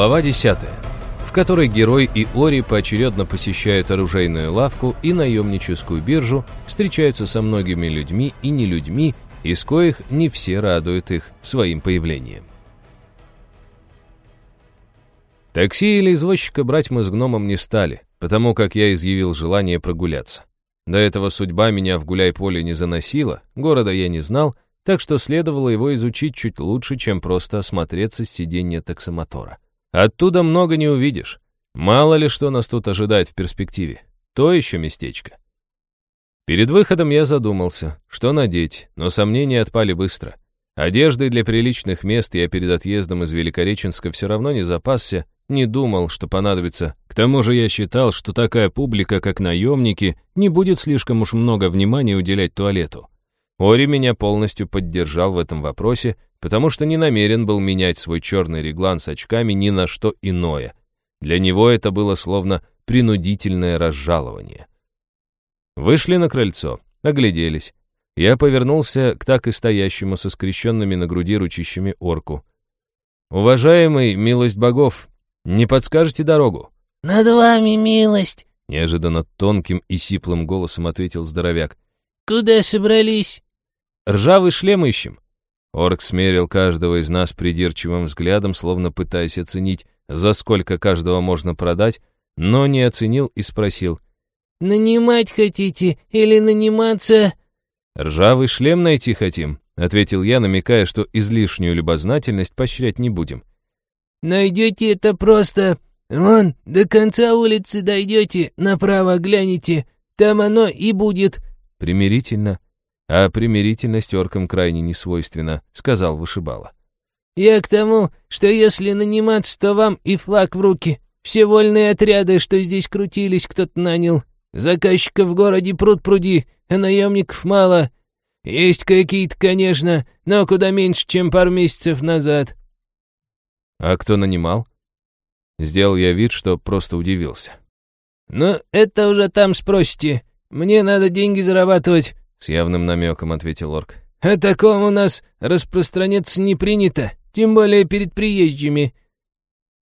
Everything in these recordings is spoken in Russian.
Глава 10, в которой герой и Ори поочередно посещают оружейную лавку и наемническую биржу, встречаются со многими людьми и не людьми, из коих не все радуют их своим появлением. Такси или извозчика брать мы с гномом не стали, потому как я изъявил желание прогуляться. До этого судьба меня в гуляй-поле не заносила, города я не знал, так что следовало его изучить чуть лучше, чем просто осмотреться с сиденья таксомотора. Оттуда много не увидишь. Мало ли что нас тут ожидает в перспективе. То еще местечко. Перед выходом я задумался, что надеть, но сомнения отпали быстро. Одежды для приличных мест я перед отъездом из Великореченска все равно не запасся, не думал, что понадобится. К тому же я считал, что такая публика, как наемники, не будет слишком уж много внимания уделять туалету. Ори меня полностью поддержал в этом вопросе, потому что не намерен был менять свой черный реглан с очками ни на что иное. Для него это было словно принудительное разжалование. Вышли на крыльцо, огляделись. Я повернулся к так и стоящему со скрещенными на груди ручищами орку. «Уважаемый, милость богов, не подскажете дорогу?» «Над вами милость!» Неожиданно тонким и сиплым голосом ответил здоровяк. «Куда собрались?» «Ржавый шлем ищем». Орк смерил каждого из нас придирчивым взглядом, словно пытаясь оценить, за сколько каждого можно продать, но не оценил и спросил. «Нанимать хотите или наниматься?» «Ржавый шлем найти хотим», — ответил я, намекая, что излишнюю любознательность поощрять не будем. «Найдете это просто. Вон, до конца улицы дойдете, направо глянете, там оно и будет». «Примирительно», «А примирительность оркам крайне не свойственна», — сказал вышибала. «Я к тому, что если наниматься, то вам и флаг в руки. Все вольные отряды, что здесь крутились, кто-то нанял. Заказчиков в городе пруд пруди, а наемников мало. Есть какие-то, конечно, но куда меньше, чем пару месяцев назад». «А кто нанимал?» Сделал я вид, что просто удивился. «Ну, это уже там спросите. Мне надо деньги зарабатывать, с явным намеком ответил орк. «О таком у нас распространяться не принято, тем более перед приезжими».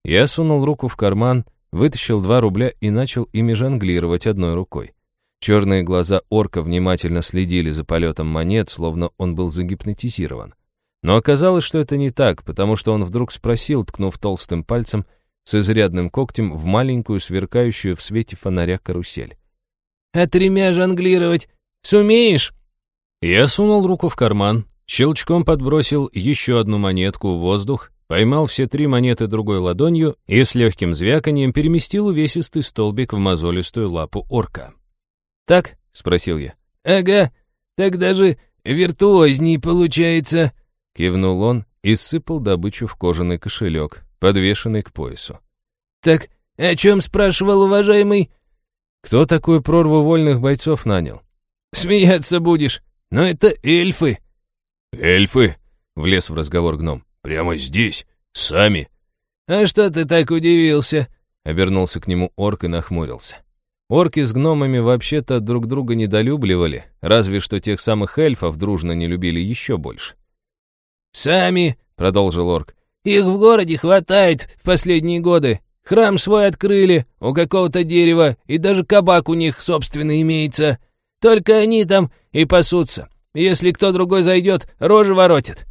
Я сунул руку в карман, вытащил два рубля и начал ими жонглировать одной рукой. Черные глаза орка внимательно следили за полетом монет, словно он был загипнотизирован. Но оказалось, что это не так, потому что он вдруг спросил, ткнув толстым пальцем с изрядным когтем в маленькую, сверкающую в свете фонаря карусель. «А тремя жонглировать Сумеешь?» Я сунул руку в карман, щелчком подбросил еще одну монетку в воздух, поймал все три монеты другой ладонью и с легким звяканием переместил увесистый столбик в мозолистую лапу орка. «Так?» — спросил я. «Ага, так даже виртуозней получается», — кивнул он и сыпал добычу в кожаный кошелек, подвешенный к поясу. «Так о чем спрашивал уважаемый?» «Кто такую прорву вольных бойцов нанял?» Смеяться будешь, но это эльфы». «Эльфы?» — влез в разговор гном. «Прямо здесь? Сами?» «А что ты так удивился?» — обернулся к нему орк и нахмурился. Орки с гномами вообще-то друг друга недолюбливали, разве что тех самых эльфов дружно не любили еще больше. «Сами», — продолжил орк, — «их в городе хватает в последние годы. Храм свой открыли, у какого-то дерева, и даже кабак у них собственный имеется. Только они там и пасутся. Если кто другой зайдет, рожи воротит».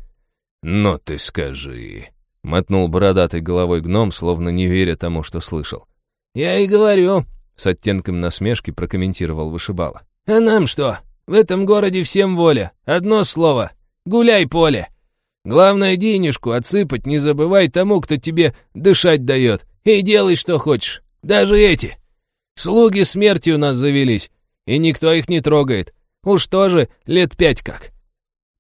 «Но ты скажи», — мотнул бородатой головой гном, словно не веря тому, что слышал. «Я и говорю», — с оттенком насмешки прокомментировал вышибала. «А нам что? В этом городе всем воля. Одно слово. Гуляй, поле. Главное, денежку отсыпать не забывай тому, кто тебе дышать дает. И делай, что хочешь. Даже эти. Слуги смерти у нас завелись и никто их не трогает. Уж тоже лет пять как».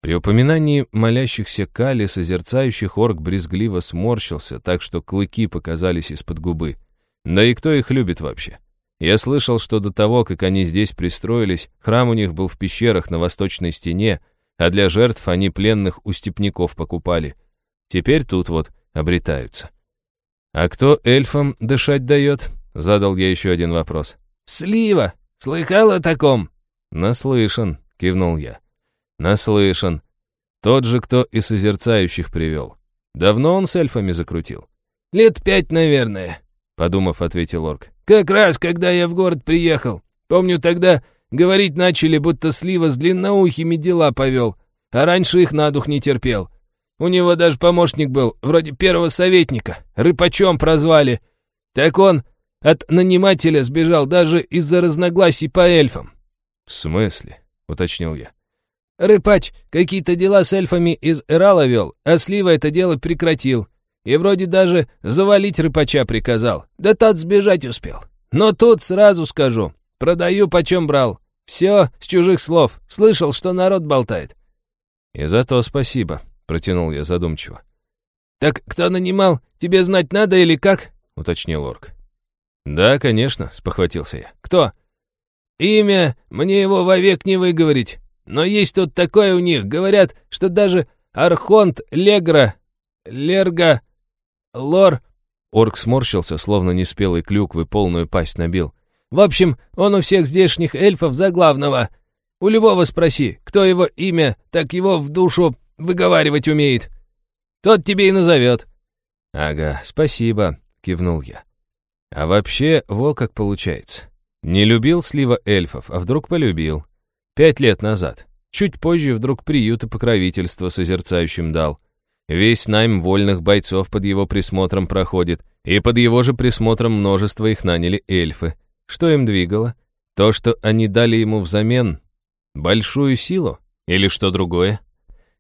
При упоминании молящихся Кали, созерцающих орк брезгливо сморщился, так что клыки показались из-под губы. Да и кто их любит вообще? Я слышал, что до того, как они здесь пристроились, храм у них был в пещерах на восточной стене, а для жертв они пленных у степняков покупали. Теперь тут вот обретаются. «А кто эльфам дышать дает?» — задал я еще один вопрос. «Слива!» Слыхал о таком?» «Наслышан», — кивнул я. «Наслышан. Тот же, кто и созерцающих привел. Давно он с эльфами закрутил?» Лет пять, наверное», — подумав, ответил орк. «Как раз, когда я в город приехал. Помню, тогда говорить начали, будто слива с длинноухими дела повел, а раньше их на дух не терпел. У него даже помощник был, вроде первого советника, рыпачом прозвали. Так он от нанимателя сбежал даже из-за разногласий по эльфам». «В смысле?» — уточнил я. Рыпач какие-то дела с эльфами из Эрала вел, а Слива это дело прекратил. И вроде даже завалить рыпача приказал. Да тот сбежать успел. Но тут сразу скажу. Продаю, почем брал. Все с чужих слов. Слышал, что народ болтает. И за то спасибо, протянул я задумчиво. Так кто нанимал, тебе знать надо или как? Уточнил орк. Да, конечно, спохватился я. Кто? Имя, мне его вовек не выговорить. Но есть тут такое у них, говорят, что даже Архонт Легра, Лерга, Лор...» Орк сморщился, словно неспелый клюквы полную пасть набил. «В общем, он у всех здешних эльфов за главного. У любого спроси, кто его имя, так его в душу выговаривать умеет. Тот тебе и назовет». «Ага, спасибо», — кивнул я. «А вообще, во как получается. Не любил слива эльфов, а вдруг полюбил. Пять лет назад. Чуть позже вдруг приют и покровительство созерцающим дал. Весь найм вольных бойцов под его присмотром проходит, и под его же присмотром множество их наняли эльфы. Что им двигало? То, что они дали ему взамен большую силу? Или что другое?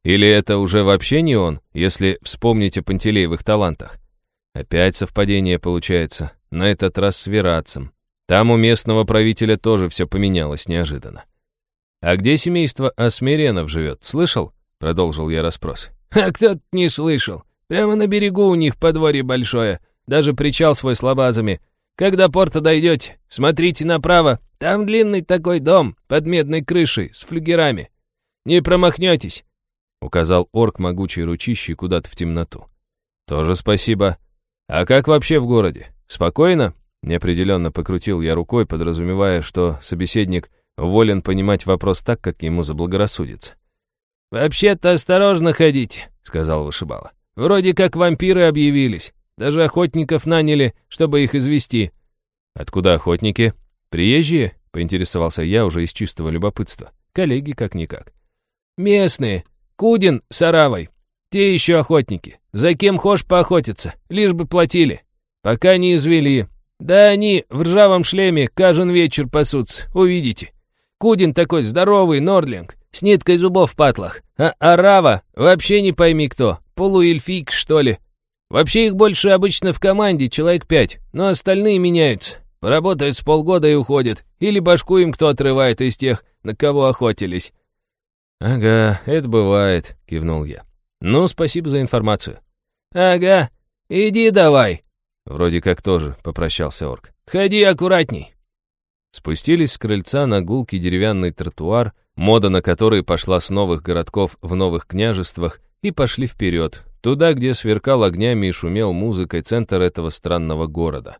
Или это уже вообще не он, если вспомнить о Пантелеевых талантах? Опять совпадение получается, на этот раз с Верацем. Там у местного правителя тоже все поменялось неожиданно. «А где семейство Асмиренов живет, слышал?» — продолжил я расспрос. «А кто-то не слышал. Прямо на берегу у них подворье большое, даже причал свой с лабазами. Когда порта дойдете, смотрите направо, там длинный такой дом под медной крышей с флюгерами. Не промахнетесь», — указал орк могучей ручищей куда-то в темноту. «Тоже спасибо. А как вообще в городе? Спокойно?» Неопределенно покрутил я рукой, подразумевая, что собеседник волен понимать вопрос так, как ему заблагорассудится. «Вообще-то осторожно ходите», — сказал вышибала. «Вроде как вампиры объявились. Даже охотников наняли, чтобы их извести». «Откуда охотники? Приезжие?» — поинтересовался я уже из чистого любопытства. Коллеги как-никак. «Местные. Кудин с Аравой. Те еще охотники. За кем хошь поохотиться, лишь бы платили. Пока не извели. Да они в ржавом шлеме каждый вечер пасутся, увидите. Кудин такой здоровый, Нордлинг, с ниткой зубов в патлах. А Арава вообще не пойми кто, полуэльфик, что ли. Вообще их больше обычно в команде, человек пять, но остальные меняются. Работают с полгода и уходят. Или башку им кто отрывает из тех, на кого охотились. «Ага, это бывает», — кивнул я. «Ну, спасибо за информацию». «Ага, иди давай». Вроде как тоже попрощался орк. «Ходи аккуратней». Спустились с крыльца на гулкий деревянный тротуар, мода на который пошла с новых городков в новых княжествах, и пошли вперед, туда, где сверкал огнями и шумел музыкой центр этого странного города.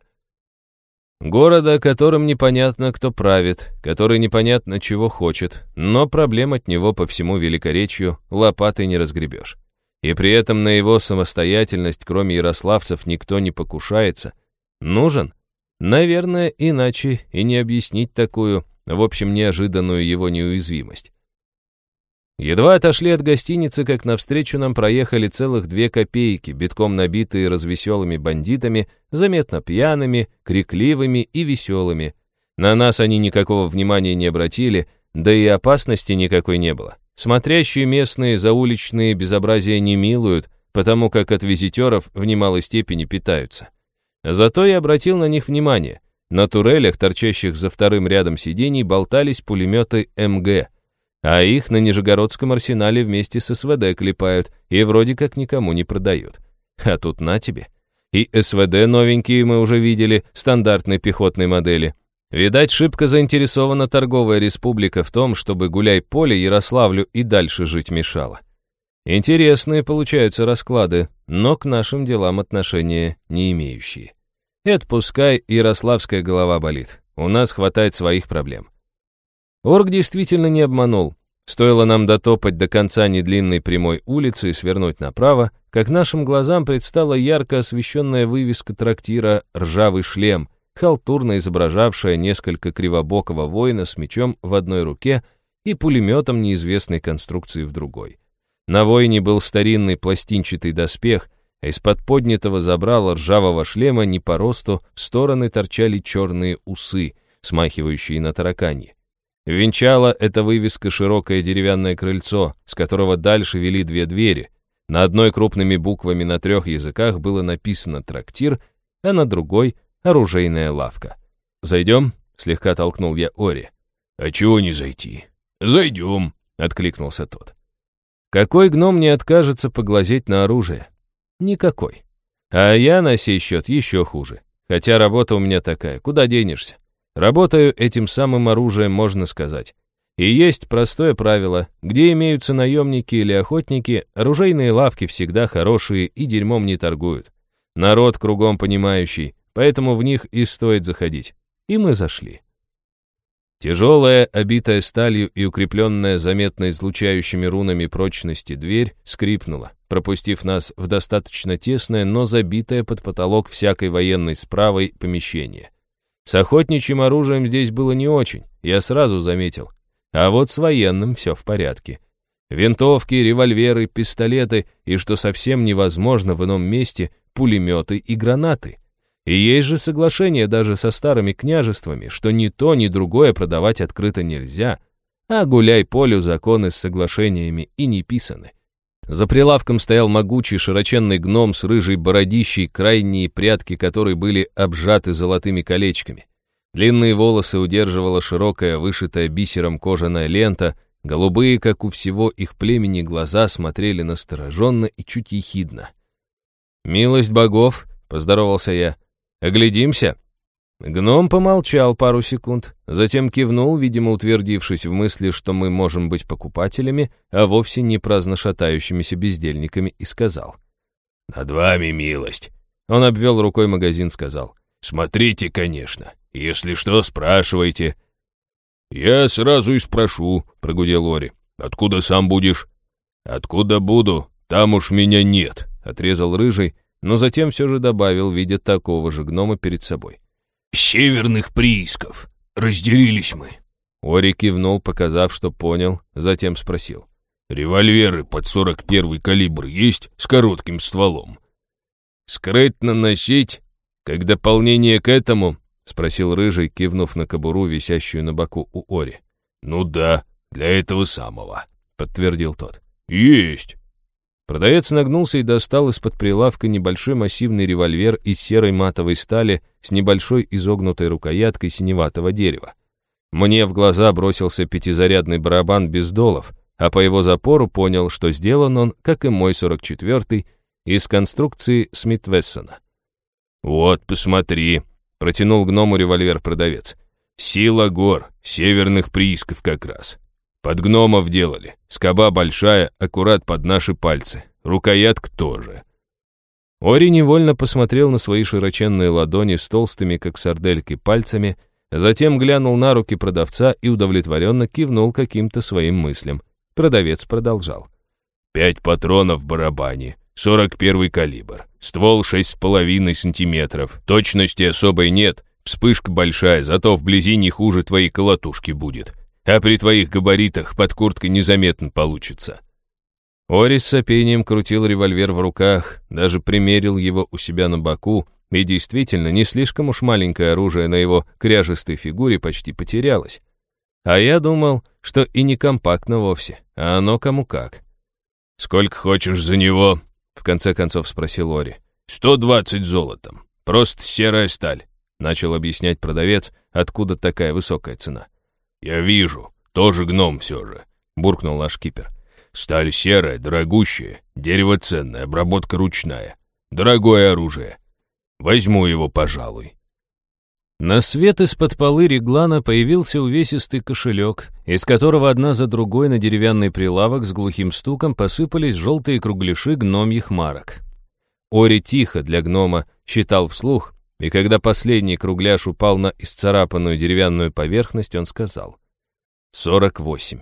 Города, которым непонятно, кто правит, который непонятно, чего хочет, но проблем от него по всему великоречью лопатой не разгребешь. И при этом на его самостоятельность, кроме ярославцев, никто не покушается. Нужен? Наверное, иначе и не объяснить такую, в общем, неожиданную его неуязвимость. Едва отошли от гостиницы, как навстречу нам проехали целых две копейки, битком набитые развеселыми бандитами, заметно пьяными, крикливыми и веселыми. На нас они никакого внимания не обратили, да и опасности никакой не было. Смотрящие местные зауличные безобразия не милуют, потому как от визитеров в немалой степени питаются. Зато я обратил на них внимание. На турелях, торчащих за вторым рядом сидений, болтались пулеметы МГ, а их на Нижегородском арсенале вместе с СВД клепают и вроде как никому не продают. А тут на тебе. И СВД новенькие мы уже видели, стандартной пехотной модели. Видать, шибко заинтересована торговая республика в том, чтобы гуляй-поле Ярославлю и дальше жить мешало. Интересные получаются расклады, но к нашим делам отношения не имеющие. Это пускай ярославская голова болит. У нас хватает своих проблем. Орг действительно не обманул. Стоило нам дотопать до конца недлинной прямой улицы и свернуть направо, как нашим глазам предстала ярко освещенная вывеска трактира «Ржавый шлем», халтурно изображавшая несколько кривобокого воина с мечом в одной руке и пулеметом неизвестной конструкции в другой. На воине был старинный пластинчатый доспех, а из-под поднятого забрала ржавого шлема не по росту в стороны торчали черные усы, смахивающие на тараканье. Венчала эта вывеска широкое деревянное крыльцо, с которого дальше вели две двери. На одной крупными буквами на трех языках было написано «трактир», а на другой — «оружейная лавка». «Зайдем?» — слегка толкнул я Ори. «А чего не зайти?» «Зайдем», — откликнулся тот. Какой гном не откажется поглазеть на оружие? Никакой. А я на сей счет еще хуже. Хотя работа у меня такая, куда денешься? Работаю этим самым оружием, можно сказать. И есть простое правило, где имеются наемники или охотники, оружейные лавки всегда хорошие и дерьмом не торгуют. Народ кругом понимающий, поэтому в них и стоит заходить. И мы зашли. Тяжелая, обитая сталью и укрепленная заметно излучающими рунами прочности дверь скрипнула, пропустив нас в достаточно тесное, но забитое под потолок всякой военной справой помещение. С охотничьим оружием здесь было не очень, я сразу заметил. А вот с военным все в порядке. Винтовки, револьверы, пистолеты и, что совсем невозможно в ином месте, пулеметы и гранаты. И есть же соглашение даже со старыми княжествами, что ни то, ни другое продавать открыто нельзя, а гуляй полю законы с соглашениями и не писаны. За прилавком стоял могучий широченный гном с рыжей бородищей, крайние прятки которой были обжаты золотыми колечками. Длинные волосы удерживала широкая, вышитая бисером кожаная лента, голубые, как у всего их племени, глаза смотрели настороженно и чуть ехидно. «Милость богов», — поздоровался я, — «оглядимся». Гном помолчал пару секунд, затем кивнул, видимо, утвердившись в мысли, что мы можем быть покупателями, а вовсе не праздно шатающимися бездельниками, и сказал. «Над вами милость!» Он обвел рукой магазин, сказал. «Смотрите, конечно. Если что, спрашивайте». «Я сразу и спрошу», — прогудел Ори. «Откуда сам будешь?» «Откуда буду? Там уж меня нет», — отрезал Рыжий, но затем все же добавил, видя такого же гнома перед собой северных приисков. Разделились мы». Ори кивнул, показав, что понял, затем спросил. «Револьверы под 41 калибр есть с коротким стволом?» «Скрытно носить, как дополнение к этому?» — спросил Рыжий, кивнув на кобуру, висящую на боку у Ори. «Ну да, для этого самого», — подтвердил тот. «Есть». Продавец нагнулся и достал из-под прилавка небольшой массивный револьвер из серой матовой стали с небольшой изогнутой рукояткой синеватого дерева. Мне в глаза бросился пятизарядный барабан без долов, а по его запору понял, что сделан он, как и мой 44-й, из конструкции Смит-Вессона. «Вот, посмотри», — протянул гному револьвер продавец. «Сила гор, северных приисков как раз. Под гномов делали. Скоба большая, аккурат под наши пальцы. Рукоятка тоже. Ори невольно посмотрел на свои широченные ладони с толстыми, как сардельки, пальцами, затем глянул на руки продавца и удовлетворенно кивнул каким-то своим мыслям. Продавец продолжал. «Пять патронов в барабане, 41 калибр, ствол 6,5 сантиметров, точности особой нет, вспышка большая, зато вблизи не хуже твоей колотушки будет а при твоих габаритах под курткой незаметно получится». Орис с сопением крутил револьвер в руках, даже примерил его у себя на боку, и действительно, не слишком уж маленькое оружие на его кряжестой фигуре почти потерялось. А я думал, что и не компактно вовсе, а оно кому как. «Сколько хочешь за него?» — в конце концов спросил Ори. «Сто двадцать золотом. Просто серая сталь», — начал объяснять продавец, откуда такая высокая цена. «Я вижу, тоже гном все же», — буркнул наш кипер. «Сталь серая, дорогущая, дерево ценное, обработка ручная. Дорогое оружие. Возьму его, пожалуй». На свет из-под полы реглана появился увесистый кошелек, из которого одна за другой на деревянный прилавок с глухим стуком посыпались желтые кругляши гномьих марок. Ори тихо для гнома считал вслух, и когда последний кругляш упал на исцарапанную деревянную поверхность, он сказал «Сорок восемь».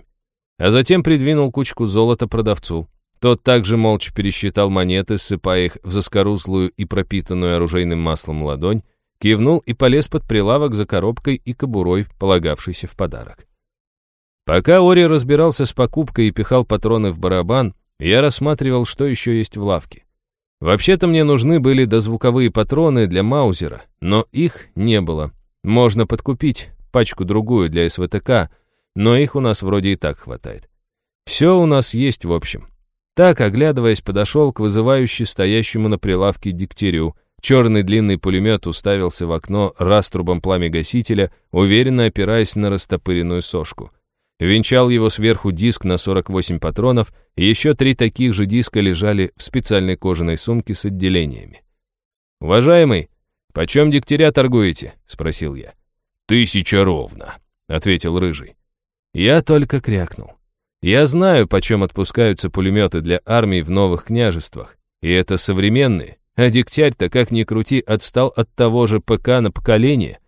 а затем придвинул кучку золота продавцу. Тот также молча пересчитал монеты, ссыпая их в заскорузлую и пропитанную оружейным маслом ладонь, кивнул и полез под прилавок за коробкой и кобурой, полагавшейся в подарок. Пока Ори разбирался с покупкой и пихал патроны в барабан, я рассматривал, что еще есть в лавке. Вообще-то мне нужны были дозвуковые патроны для Маузера, но их не было. Можно подкупить пачку-другую для СВТК, но их у нас вроде и так хватает. Все у нас есть в общем. Так, оглядываясь, подошел к вызывающе стоящему на прилавке дегтярю, Черный длинный пулемет уставился в окно раструбом пламя-гасителя, уверенно опираясь на растопыренную сошку. Венчал его сверху диск на 48 патронов, и еще три таких же диска лежали в специальной кожаной сумке с отделениями. «Уважаемый, почем дегтяря торгуете?» — спросил я. «Тысяча ровно», — ответил Рыжий. Я только крякнул. Я знаю, почем отпускаются пулеметы для армии в новых княжествах, и это современные, а дегтярь-то, как ни крути, отстал от того же ПК на поколение.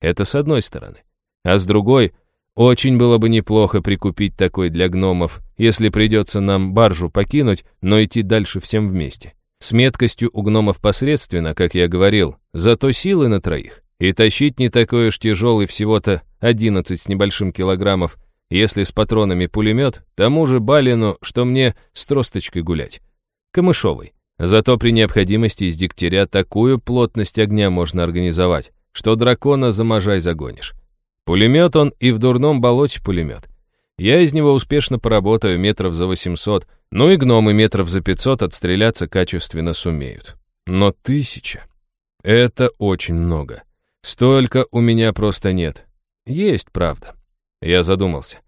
Это с одной стороны. А с другой — очень было бы неплохо прикупить такой для гномов, если придется нам баржу покинуть, но идти дальше всем вместе. С меткостью у гномов посредственно, как я говорил, зато силы на троих. И тащить не такой уж тяжелый всего-то 11 с небольшим килограммов, если с патронами пулемет, тому же Балину, что мне с тросточкой гулять. Камышовый. Зато при необходимости из дегтяря такую плотность огня можно организовать, что дракона за можай загонишь. Пулемет он и в дурном болоте пулемет. Я из него успешно поработаю метров за 800, ну и гномы метров за 500 отстреляться качественно сумеют. Но тысяча — это очень много. Столько у меня просто нет. Есть, правда. Я задумался.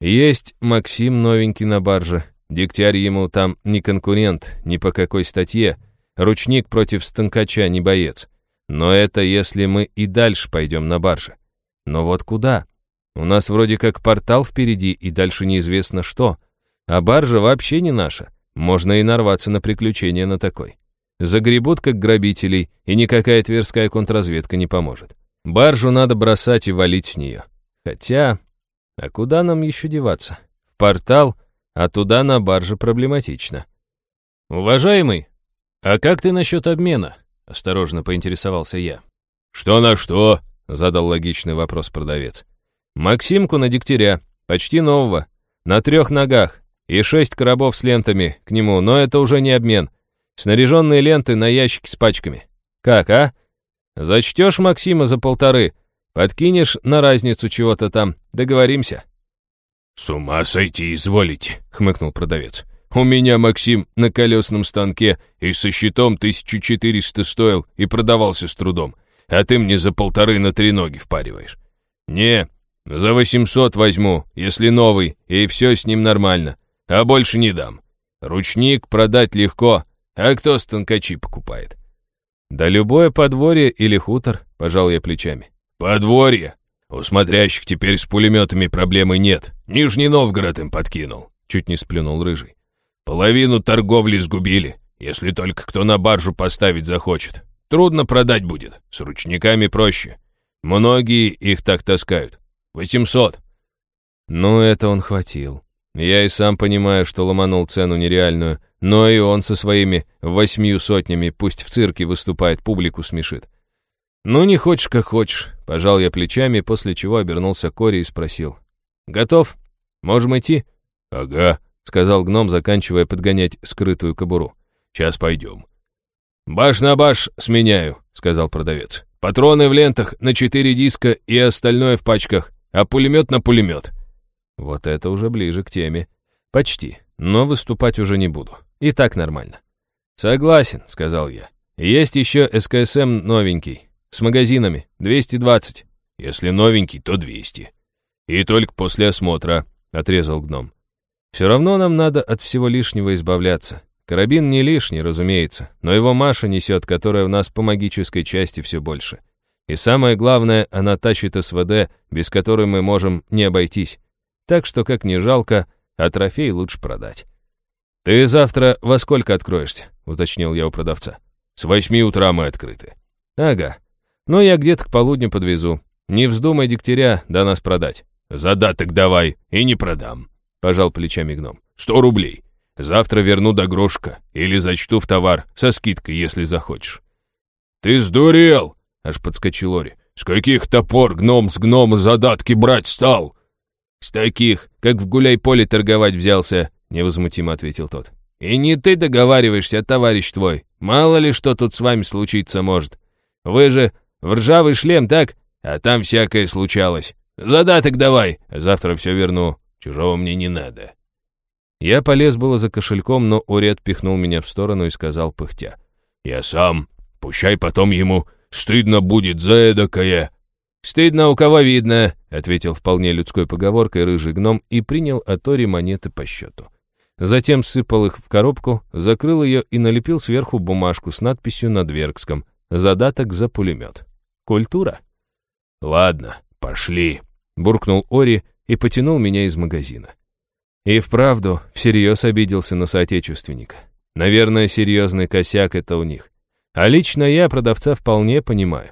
Есть Максим новенький на барже. Дегтярь ему там не конкурент, ни по какой статье. Ручник против станкача не боец. Но это если мы и дальше пойдем на барже. Но вот куда? У нас вроде как портал впереди, и дальше неизвестно что. А баржа вообще не наша. Можно и нарваться на приключения на такой. Загребут как грабителей, и никакая тверская контрразведка не поможет. Баржу надо бросать и валить с нее. Хотя, а куда нам еще деваться? В портал, а туда на барже проблематично. «Уважаемый, а как ты насчет обмена?» — осторожно поинтересовался я. «Что на что?» Задал логичный вопрос продавец. Максимку на дегтяря, почти нового, на трех ногах, и шесть коробов с лентами к нему, но это уже не обмен. Снаряженные ленты на ящике с пачками. Как, а? Зачтешь Максима за полторы, подкинешь на разницу чего-то там, договоримся. «С ума сойти изволите», — хмыкнул продавец. «У меня Максим на колесном станке и со щитом 1400 стоил и продавался с трудом а ты мне за полторы на три ноги впариваешь. Не, за восемьсот возьму, если новый, и все с ним нормально, а больше не дам. Ручник продать легко, а кто станкачи покупает? Да любое подворье или хутор, пожал я плечами. Подворье? У смотрящих теперь с пулеметами проблемы нет. Нижний Новгород им подкинул. Чуть не сплюнул рыжий. Половину торговли сгубили, если только кто на баржу поставить захочет. Трудно продать будет, с ручниками проще. Многие их так таскают. Восемьсот. Ну, это он хватил. Я и сам понимаю, что ломанул цену нереальную, но и он со своими восьмью сотнями пусть в цирке выступает, публику смешит. «Ну, не хочешь, как хочешь», — пожал я плечами, после чего обернулся к Коре и спросил. «Готов? Можем идти?» «Ага», — сказал гном, заканчивая подгонять скрытую кобуру. «Сейчас пойдем». «Баш на баш сменяю», — сказал продавец. «Патроны в лентах на четыре диска и остальное в пачках, а пулемет на пулемет». Вот это уже ближе к теме. Почти, но выступать уже не буду. И так нормально. «Согласен», — сказал я. «Есть еще СКСМ новенький, с магазинами, 220». «Если новенький, то 200. И только после осмотра», — отрезал гном. «Все равно нам надо от всего лишнего избавляться. Карабин не лишний, разумеется, но его Маша несет, которая у нас по магической части все больше. И самое главное, она тащит СВД, без которой мы можем не обойтись. Так что, как ни жалко, а трофей лучше продать. «Ты завтра во сколько откроешься?» — уточнил я у продавца. «С восьми утра мы открыты». «Ага. Но я где-то к полудню подвезу. Не вздумай дегтяря до нас продать». «Задаток давай, и не продам». пожал плечами гном. «Сто рублей. Завтра верну до грошка или зачту в товар со скидкой, если захочешь». «Ты сдурел!» — аж подскочил Ори. «С каких топор гном с гнома задатки брать стал?» «С таких, как в гуляй-поле торговать взялся», — невозмутимо ответил тот. «И не ты договариваешься, товарищ твой. Мало ли что тут с вами случиться может. Вы же в ржавый шлем, так? А там всякое случалось. Задаток давай, завтра все верну. Чужого мне не надо». Я полез было за кошельком, но Ори отпихнул меня в сторону и сказал пыхтя. «Я сам. Пущай потом ему стыдно будет за эдакое». «Стыдно у кого видно», — ответил вполне людской поговоркой рыжий гном и принял от Ори монеты по счету. Затем сыпал их в коробку, закрыл ее и налепил сверху бумажку с надписью на Дверкском «Задаток за пулемет». Культура. «Ладно, пошли», — буркнул Ори и потянул меня из магазина. И вправду всерьез обиделся на соотечественника. Наверное, серьезный косяк это у них. А лично я продавца вполне понимаю.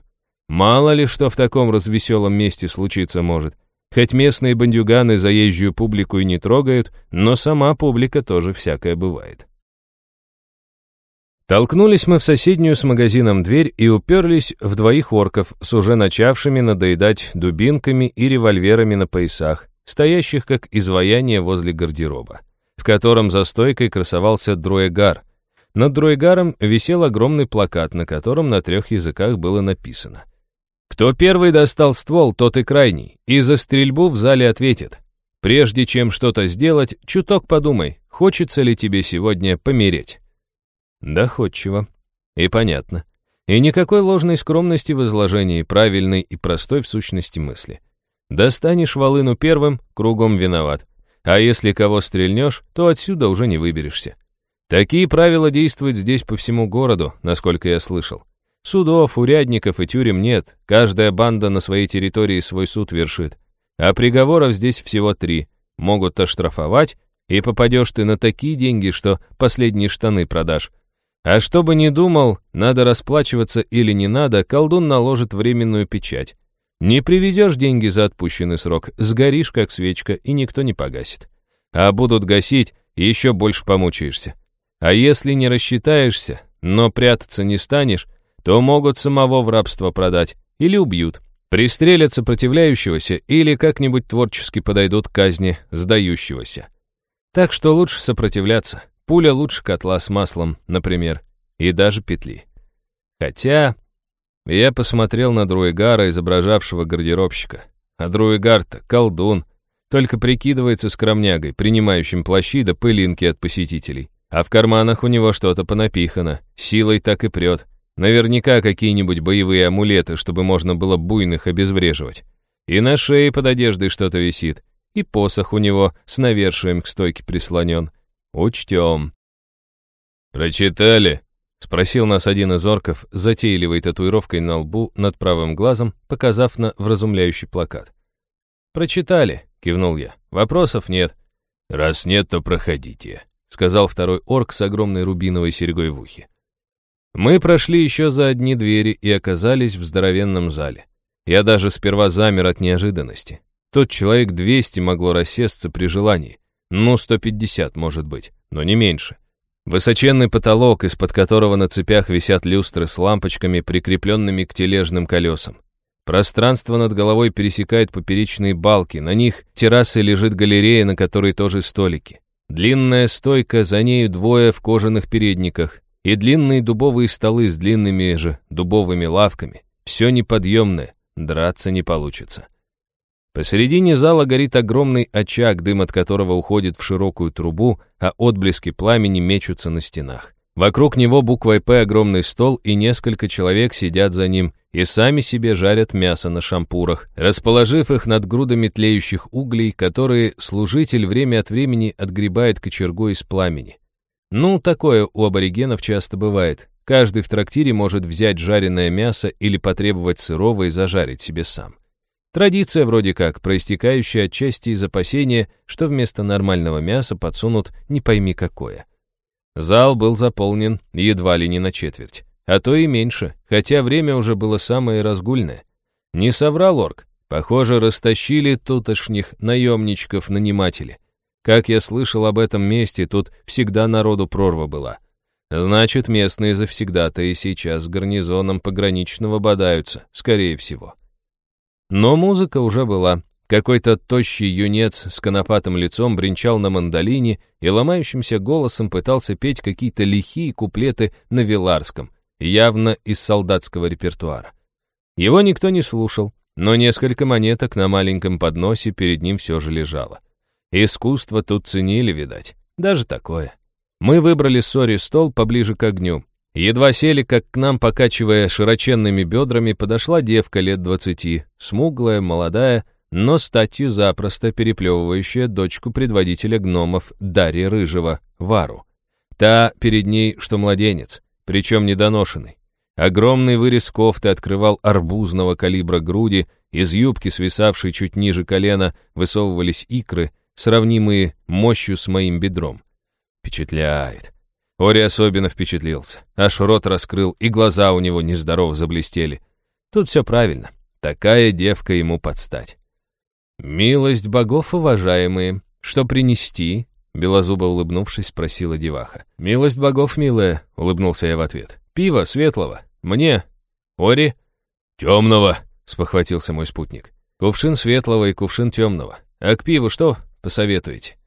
Мало ли что в таком развеселом месте случиться может. Хоть местные бандюганы заезжую публику и не трогают, но сама публика тоже всякое бывает. Толкнулись мы в соседнюю с магазином дверь и уперлись в двоих орков с уже начавшими надоедать дубинками и револьверами на поясах, стоящих как изваяние возле гардероба, в котором за стойкой красовался дроегар. Над дроегаром висел огромный плакат, на котором на трех языках было написано кто первый достал ствол, тот и крайний, и за стрельбу в зале ответит. Прежде чем что-то сделать, чуток подумай, хочется ли тебе сегодня помереть. Доходчиво. И понятно. И никакой ложной скромности в изложении, правильной и простой в сущности мысли. Достанешь волыну первым, кругом виноват. А если кого стрельнешь, то отсюда уже не выберешься. Такие правила действуют здесь по всему городу, насколько я слышал. Судов, урядников и тюрем нет, каждая банда на своей территории свой суд вершит. А приговоров здесь всего три. Могут оштрафовать, и попадешь ты на такие деньги, что последние штаны продашь. А чтобы не думал, надо расплачиваться или не надо, колдун наложит временную печать. Не привезешь деньги за отпущенный срок, сгоришь как свечка, и никто не погасит. А будут гасить, еще больше помучаешься. А если не рассчитаешься, но прятаться не станешь, то могут самого в рабство продать или убьют, пристрелят сопротивляющегося или как-нибудь творчески подойдут к казни сдающегося. Так что лучше сопротивляться. Пуля лучше котла с маслом, например, и даже петли. Хотя я посмотрел на Друэгара, изображавшего гардеробщика. А Друэгар-то колдун, только прикидывается скромнягой, принимающим плащи да пылинки от посетителей. А в карманах у него что-то понапихано, силой так и прет. Наверняка какие-нибудь боевые амулеты, чтобы можно было буйных обезвреживать. И на шее под одеждой что-то висит, и посох у него с навершием к стойке прислонен. Учтем. «Прочитали?» — спросил нас один из орков с затейливой татуировкой на лбу над правым глазом, показав на вразумляющий плакат. «Прочитали», — кивнул я. «Вопросов нет». «Раз нет, то проходите», — сказал второй орк с огромной рубиновой серьгой в ухе. Мы прошли еще за одни двери и оказались в здоровенном зале. Я даже сперва замер от неожиданности. Тут человек 200 могло рассесться при желании. Ну, 150, может быть, но не меньше. Высоченный потолок, из-под которого на цепях висят люстры с лампочками, прикрепленными к тележным колесам. Пространство над головой пересекает поперечные балки, на них террасы лежит галерея, на которой тоже столики. Длинная стойка, за нею двое в кожаных передниках, и длинные дубовые столы с длинными же дубовыми лавками. Все неподъемное, драться не получится. Посередине зала горит огромный очаг, дым от которого уходит в широкую трубу, а отблески пламени мечутся на стенах. Вокруг него буквой «П» огромный стол, и несколько человек сидят за ним и сами себе жарят мясо на шампурах, расположив их над грудами тлеющих углей, которые служитель время от времени отгребает кочергой из пламени. Ну, такое у аборигенов часто бывает. Каждый в трактире может взять жареное мясо или потребовать сырого и зажарить себе сам. Традиция вроде как, проистекающая отчасти из опасения, что вместо нормального мяса подсунут не пойми какое. Зал был заполнен едва ли не на четверть, а то и меньше, хотя время уже было самое разгульное. Не соврал орк, похоже, растащили тутошних наемничков-наниматели. Как я слышал об этом месте, тут всегда народу прорва была. Значит, местные завсегда-то и сейчас с гарнизоном пограничного бодаются, скорее всего. Но музыка уже была. Какой-то тощий юнец с конопатым лицом бренчал на мандолине и ломающимся голосом пытался петь какие-то лихие куплеты на Виларском, явно из солдатского репертуара. Его никто не слушал, но несколько монеток на маленьком подносе перед ним все же лежало. Искусство тут ценили, видать. Даже такое. Мы выбрали Сори стол поближе к огню. Едва сели, как к нам, покачивая широченными бедрами, подошла девка лет двадцати, смуглая, молодая, но статью запросто переплевывающая дочку предводителя гномов Дарьи Рыжего, Вару. Та перед ней, что младенец, причем недоношенный. Огромный вырез кофты открывал арбузного калибра груди, из юбки, свисавшей чуть ниже колена, высовывались икры, сравнимые мощью с моим бедром. Впечатляет. Ори особенно впечатлился. Аж рот раскрыл, и глаза у него нездорово заблестели. Тут все правильно. Такая девка ему подстать. «Милость богов, уважаемые, что принести?» Белозубо улыбнувшись, спросила деваха. «Милость богов, милая», — улыбнулся я в ответ. «Пиво светлого. Мне. Ори?» «Темного», — спохватился мой спутник. «Кувшин светлого и кувшин темного. А к пиву что посоветуете?»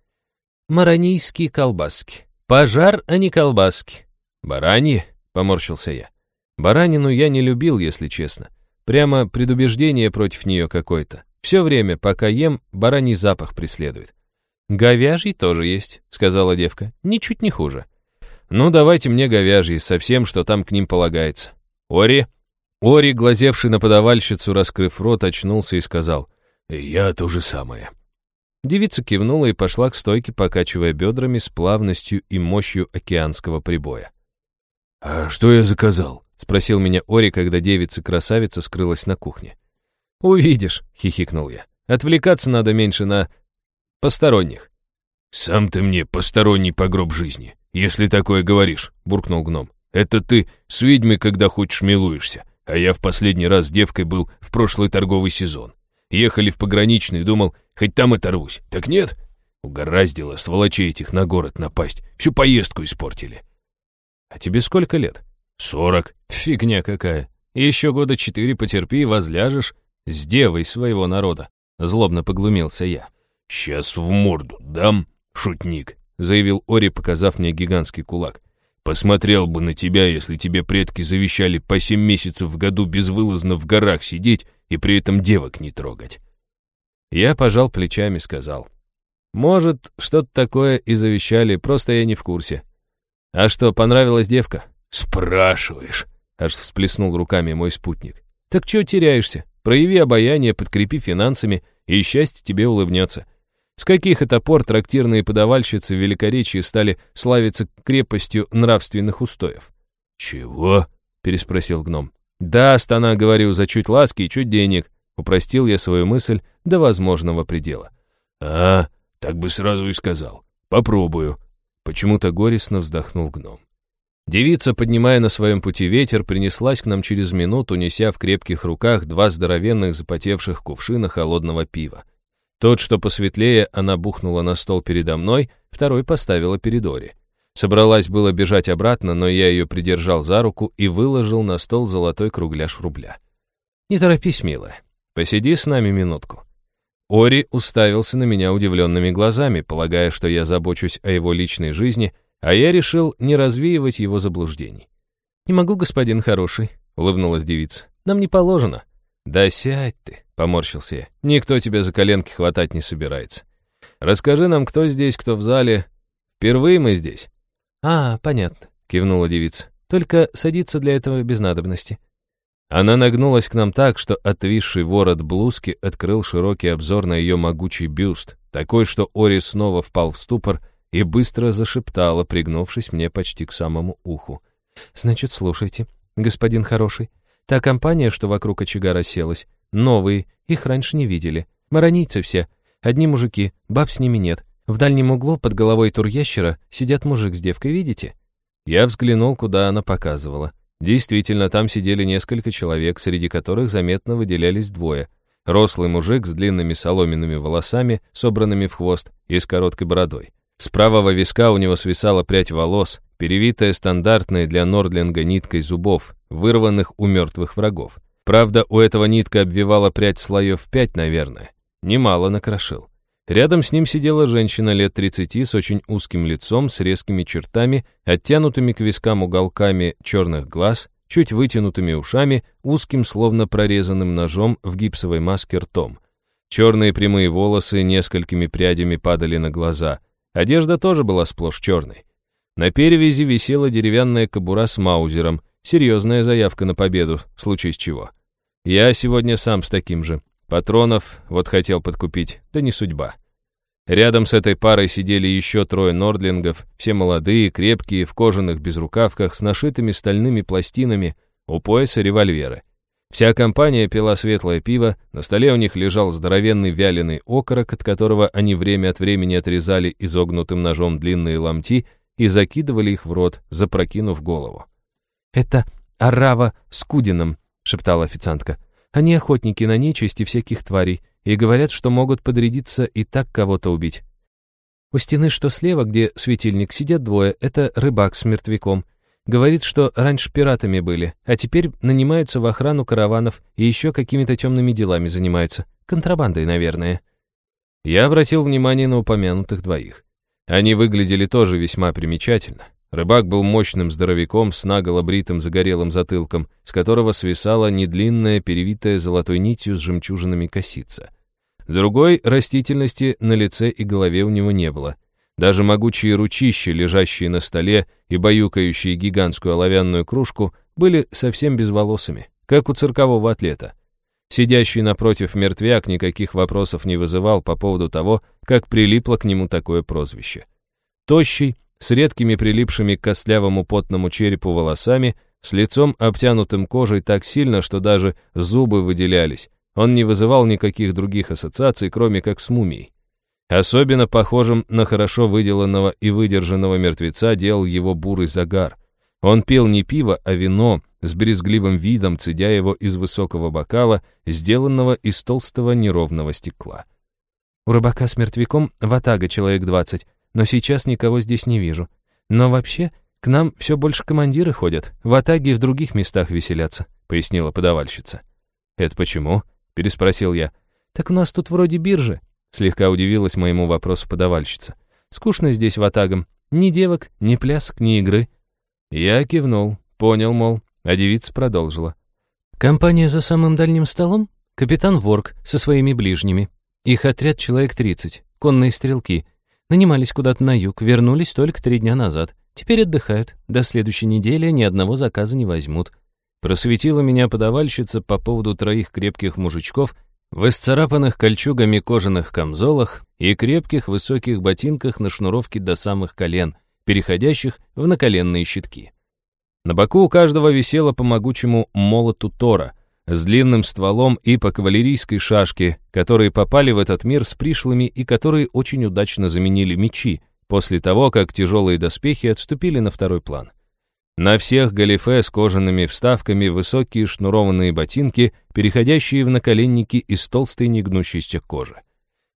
«Маранийские колбаски. Пожар, а не колбаски». «Бараньи?» — поморщился я. Баранину я не любил, если честно. Прямо предубеждение против нее какое-то. Все время, пока ем, бараний запах преследует. «Говяжий тоже есть», — сказала девка. «Ничуть не хуже». «Ну, давайте мне говяжий, со всем, что там к ним полагается». «Ори?» Ори, глазевший на подавальщицу, раскрыв рот, очнулся и сказал. «Я то же самое». Девица кивнула и пошла к стойке, покачивая бедрами с плавностью и мощью океанского прибоя. «А что я заказал?» — спросил меня Ори, когда девица-красавица скрылась на кухне. «Увидишь», — хихикнул я. «Отвлекаться надо меньше на... посторонних». «Сам ты мне посторонний погроб жизни, если такое говоришь», — буркнул гном. «Это ты с ведьмой, когда хочешь, милуешься, а я в последний раз с девкой был в прошлый торговый сезон. Ехали в пограничный, думал, хоть там оторвусь. Так нет? Угораздило сволочей этих на город напасть, всю поездку испортили». «А тебе сколько лет?» «Сорок». «Фигня какая. Еще года четыре потерпи и возляжешь, с девой своего народа. Злобно поглумился я. «Сейчас в морду дам, шутник», — заявил Ори, показав мне гигантский кулак. «Посмотрел бы на тебя, если тебе предки завещали по семь месяцев в году безвылазно в горах сидеть и при этом девок не трогать». Я пожал плечами, сказал. «Может, что-то такое и завещали, просто я не в курсе». «А что, понравилась девка?» «Спрашиваешь», — аж всплеснул руками мой спутник. «Так чё теряешься? Прояви обаяние, подкрепи финансами, и счастье тебе улыбнется. С каких это пор трактирные подавальщицы в Великоречии стали славиться крепостью нравственных устоев? «Чего?» — переспросил гном. «Да, стана, говорю, за чуть ласки и чуть денег», — упростил я свою мысль до возможного предела. «А, так бы сразу и сказал. Попробую». Почему-то горестно вздохнул гном. Девица, поднимая на своем пути ветер, принеслась к нам через минуту, неся в крепких руках два здоровенных запотевших кувшина холодного пива. Тот, что посветлее, она бухнула на стол передо мной, второй поставила перед Ори. Собралась было бежать обратно, но я ее придержал за руку и выложил на стол золотой кругляш рубля. «Не торопись, милая. Посиди с нами минутку». Ори уставился на меня удивленными глазами, полагая, что я забочусь о его личной жизни — а я решил не развеивать его заблуждений. «Не могу, господин хороший», — улыбнулась девица. «Нам не положено». «Да сядь ты», — поморщился я. «Никто тебя за коленки хватать не собирается. Расскажи нам, кто здесь, кто в зале. Впервые мы здесь». «А, понятно», — кивнула девица. «Только садиться для этого без надобности». Она нагнулась к нам так, что отвисший ворот блузки открыл широкий обзор на ее могучий бюст, такой, что Ори снова впал в ступор — и быстро зашептала, пригнувшись мне почти к самому уху. «Значит, слушайте, господин хороший, та компания, что вокруг очага расселась, новые, их раньше не видели. Маронийцы все, одни мужики, баб с ними нет. В дальнем углу под головой турьящера сидят мужик с девкой, видите?» Я взглянул, куда она показывала. Действительно, там сидели несколько человек, среди которых заметно выделялись двое. Рослый мужик с длинными соломенными волосами, собранными в хвост и с короткой бородой. С правого виска у него свисала прядь волос, перевитая стандартной для Нордлинга ниткой зубов, вырванных у мертвых врагов. Правда, у этого нитка обвивала прядь слоев пять, наверное. Немало накрошил. Рядом с ним сидела женщина лет 30 с очень узким лицом, с резкими чертами, оттянутыми к вискам уголками черных глаз, чуть вытянутыми ушами, узким, словно прорезанным ножом в гипсовой маске ртом. Черные прямые волосы несколькими прядями падали на глаза. Одежда тоже была сплошь черной. На перевязи висела деревянная кобура с маузером, серьезная заявка на победу, в случае чего. Я сегодня сам с таким же. Патронов вот хотел подкупить, да не судьба. Рядом с этой парой сидели еще трое нордлингов, все молодые, крепкие, в кожаных безрукавках, с нашитыми стальными пластинами, у пояса револьверы. Вся компания пила светлое пиво, на столе у них лежал здоровенный вяленый окорок, от которого они время от времени отрезали изогнутым ножом длинные ломти и закидывали их в рот, запрокинув голову. «Это арава с кудином», — шептала официантка. Они охотники на нечисть и всяких тварей, и говорят, что могут подрядиться и так кого-то убить. У стены, что слева, где светильник, сидят двое, это рыбак с мертвяком. Говорит, что раньше пиратами были, а теперь нанимаются в охрану караванов и еще какими-то темными делами занимаются. Контрабандой, наверное. Я обратил внимание на упомянутых двоих. Они выглядели тоже весьма примечательно. Рыбак был мощным здоровяком с наголо бритым загорелым затылком, с которого свисала недлинная, перевитая золотой нитью с жемчужинами косица. Другой растительности на лице и голове у него не было. Даже могучие ручища, лежащие на столе и баюкающие гигантскую оловянную кружку, были совсем безволосыми, как у циркового атлета. Сидящий напротив мертвяк никаких вопросов не вызывал по поводу того, как прилипло к нему такое прозвище. Тощий, с редкими прилипшими к костлявому потному черепу волосами, с лицом обтянутым кожей так сильно, что даже зубы выделялись. Он не вызывал никаких других ассоциаций, кроме как с мумией. Особенно похожим на хорошо выделанного и выдержанного мертвеца делал его бурый загар. Он пил не пиво, а вино, с брезгливым видом цедя его из высокого бокала, сделанного из толстого неровного стекла. У рыбака с мертвяком ватага человек двадцать, но сейчас никого здесь не вижу. Но вообще, к нам все больше командиры ходят, в Атаге и в других местах веселятся», — пояснила подавальщица. «Это почему?» — переспросил я. «Так у нас тут вроде биржи», — слегка удивилась моему вопросу подавальщица. «Скучно здесь в Атагом. Ни девок, ни плясок, ни игры». Я кивнул, понял, мол, а девица продолжила. «Компания за самым дальним столом? Капитан Ворк со своими ближними. Их отряд человек тридцать, конные стрелки. Нанимались куда-то на юг, вернулись только три дня назад. Теперь отдыхают. До следующей недели ни одного заказа не возьмут. Просветила меня подавальщица по поводу троих крепких мужичков в исцарапанных кольчугами кожаных камзолах и крепких высоких ботинках на шнуровке до самых колен, переходящих в наколенные щитки. На боку у каждого висело по могучему молоту Тора — с длинным стволом и по кавалерийской шашке, которые попали в этот мир с пришлыми и которые очень удачно заменили мечи, после того, как тяжелые доспехи отступили на второй план. На всех галифе с кожаными вставками высокие шнурованные ботинки, переходящие в наколенники из толстой негнущейся кожи.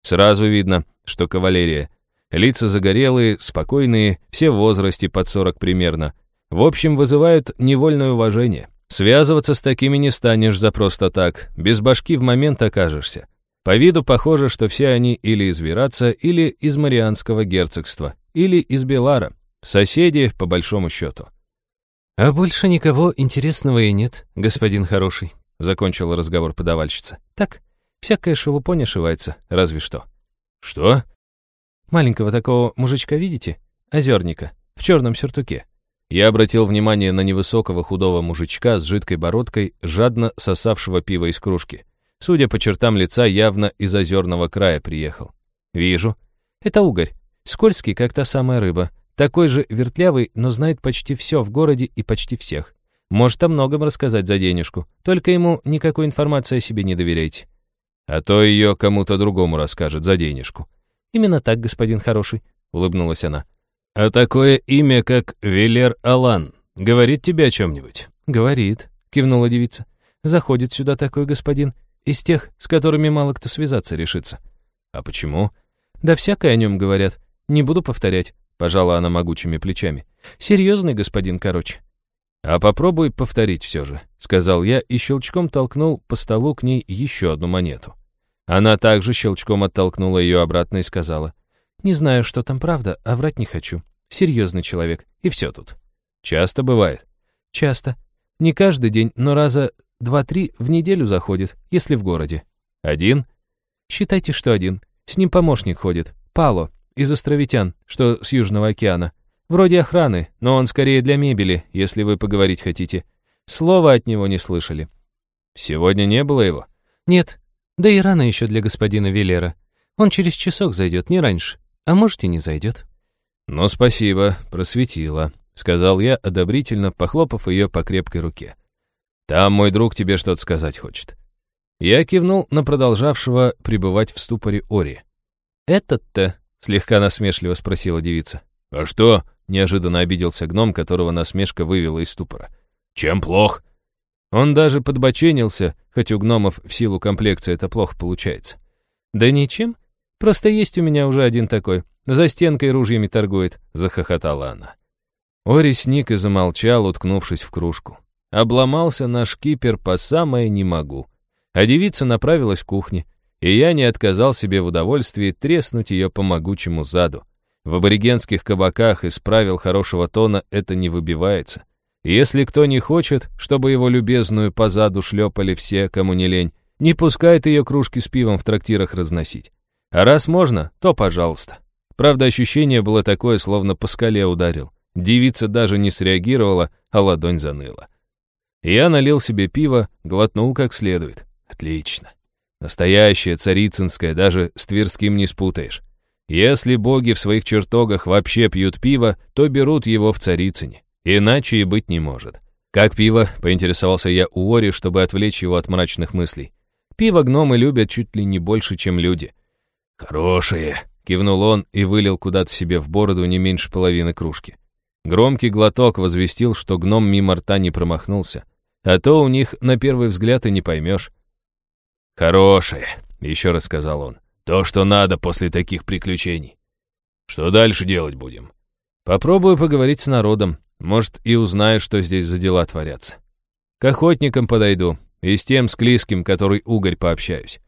Сразу видно, что кавалерия. Лица загорелые, спокойные, все в возрасте под 40 примерно. В общем, вызывают невольное уважение. Связываться с такими не станешь за просто так, без башки в момент окажешься. По виду похоже, что все они или из Вераца, или из Марианского герцогства, или из Белара, соседи по большому счету. «А больше никого интересного и нет, господин хороший», — закончила разговор подавальщица. «Так, всякая шелупоня шивается, разве что». «Что?» «Маленького такого мужичка видите? Озерника, в черном сюртуке. Я обратил внимание на невысокого худого мужичка с жидкой бородкой, жадно сосавшего пиво из кружки. Судя по чертам лица, явно из озерного края приехал. Вижу. Это угорь. Скользкий, как та самая рыба. Такой же вертлявый, но знает почти все в городе и почти всех. Может о многом рассказать за денежку. Только ему никакой информации о себе не доверяйте. А то ее кому-то другому расскажет за денежку. Именно так, господин хороший, улыбнулась она. «А такое имя, как Велер Алан, говорит тебе о чем-нибудь?» «Говорит», — кивнула девица. «Заходит сюда такой господин, из тех, с которыми мало кто связаться решится. А почему? Да всякое о нем говорят. Не буду повторять. Пожала она могучими плечами. Серьезный господин, короче. А попробуй повторить все же, сказал я и щелчком толкнул по столу к ней еще одну монету. Она также щелчком оттолкнула ее обратно и сказала. Не знаю, что там правда, а врать не хочу. Серьезный человек. И все тут. Часто бывает? Часто. Не каждый день, но раза два-три в неделю заходит, если в городе. Один? Считайте, что один. С ним помощник ходит. Пало, из островитян, что с Южного океана. Вроде охраны, но он скорее для мебели, если вы поговорить хотите. Слова от него не слышали. Сегодня не было его? Нет. Да и рано еще для господина Велера. Он через часок зайдет, не раньше. А может и не зайдет. Ну, спасибо, просветила, сказал я, одобрительно похлопав ее по крепкой руке. Там мой друг тебе что-то сказать хочет. Я кивнул на продолжавшего пребывать в ступоре Ори. «Этот-то?» — слегка насмешливо спросила девица. «А что?» — неожиданно обиделся гном, которого насмешка вывела из ступора. «Чем плох?» Он даже подбоченился, хоть у гномов в силу комплекции это плохо получается. «Да ничем. Просто есть у меня уже один такой. За стенкой ружьями торгует», — захохотала она. Ори сник и замолчал, уткнувшись в кружку. Обломался наш кипер по самое не могу. А девица направилась к кухне, и я не отказал себе в удовольствии треснуть ее по могучему заду. В аборигенских кабаках из правил хорошего тона это не выбивается. Если кто не хочет, чтобы его любезную по заду шлепали все, кому не лень, не пускает ее кружки с пивом в трактирах разносить. А раз можно, то пожалуйста. Правда, ощущение было такое, словно по скале ударил. Девица даже не среагировала, а ладонь заныла. Я налил себе пиво, глотнул как следует. Отлично. Настоящее царицынское, даже с тверским не спутаешь. Если боги в своих чертогах вообще пьют пиво, то берут его в царицыне. Иначе и быть не может. «Как пиво?» — поинтересовался я у Ори, чтобы отвлечь его от мрачных мыслей. «Пиво гномы любят чуть ли не больше, чем люди». «Хорошее», Кивнул он и вылил куда-то себе в бороду не меньше половины кружки. Громкий глоток возвестил, что гном мимо рта не промахнулся. А то у них на первый взгляд и не поймешь. «Хорошее», — еще раз сказал он. «То, что надо после таких приключений. Что дальше делать будем?» «Попробую поговорить с народом. Может, и узнаю, что здесь за дела творятся. К охотникам подойду, и с тем склизким, который угорь, пообщаюсь».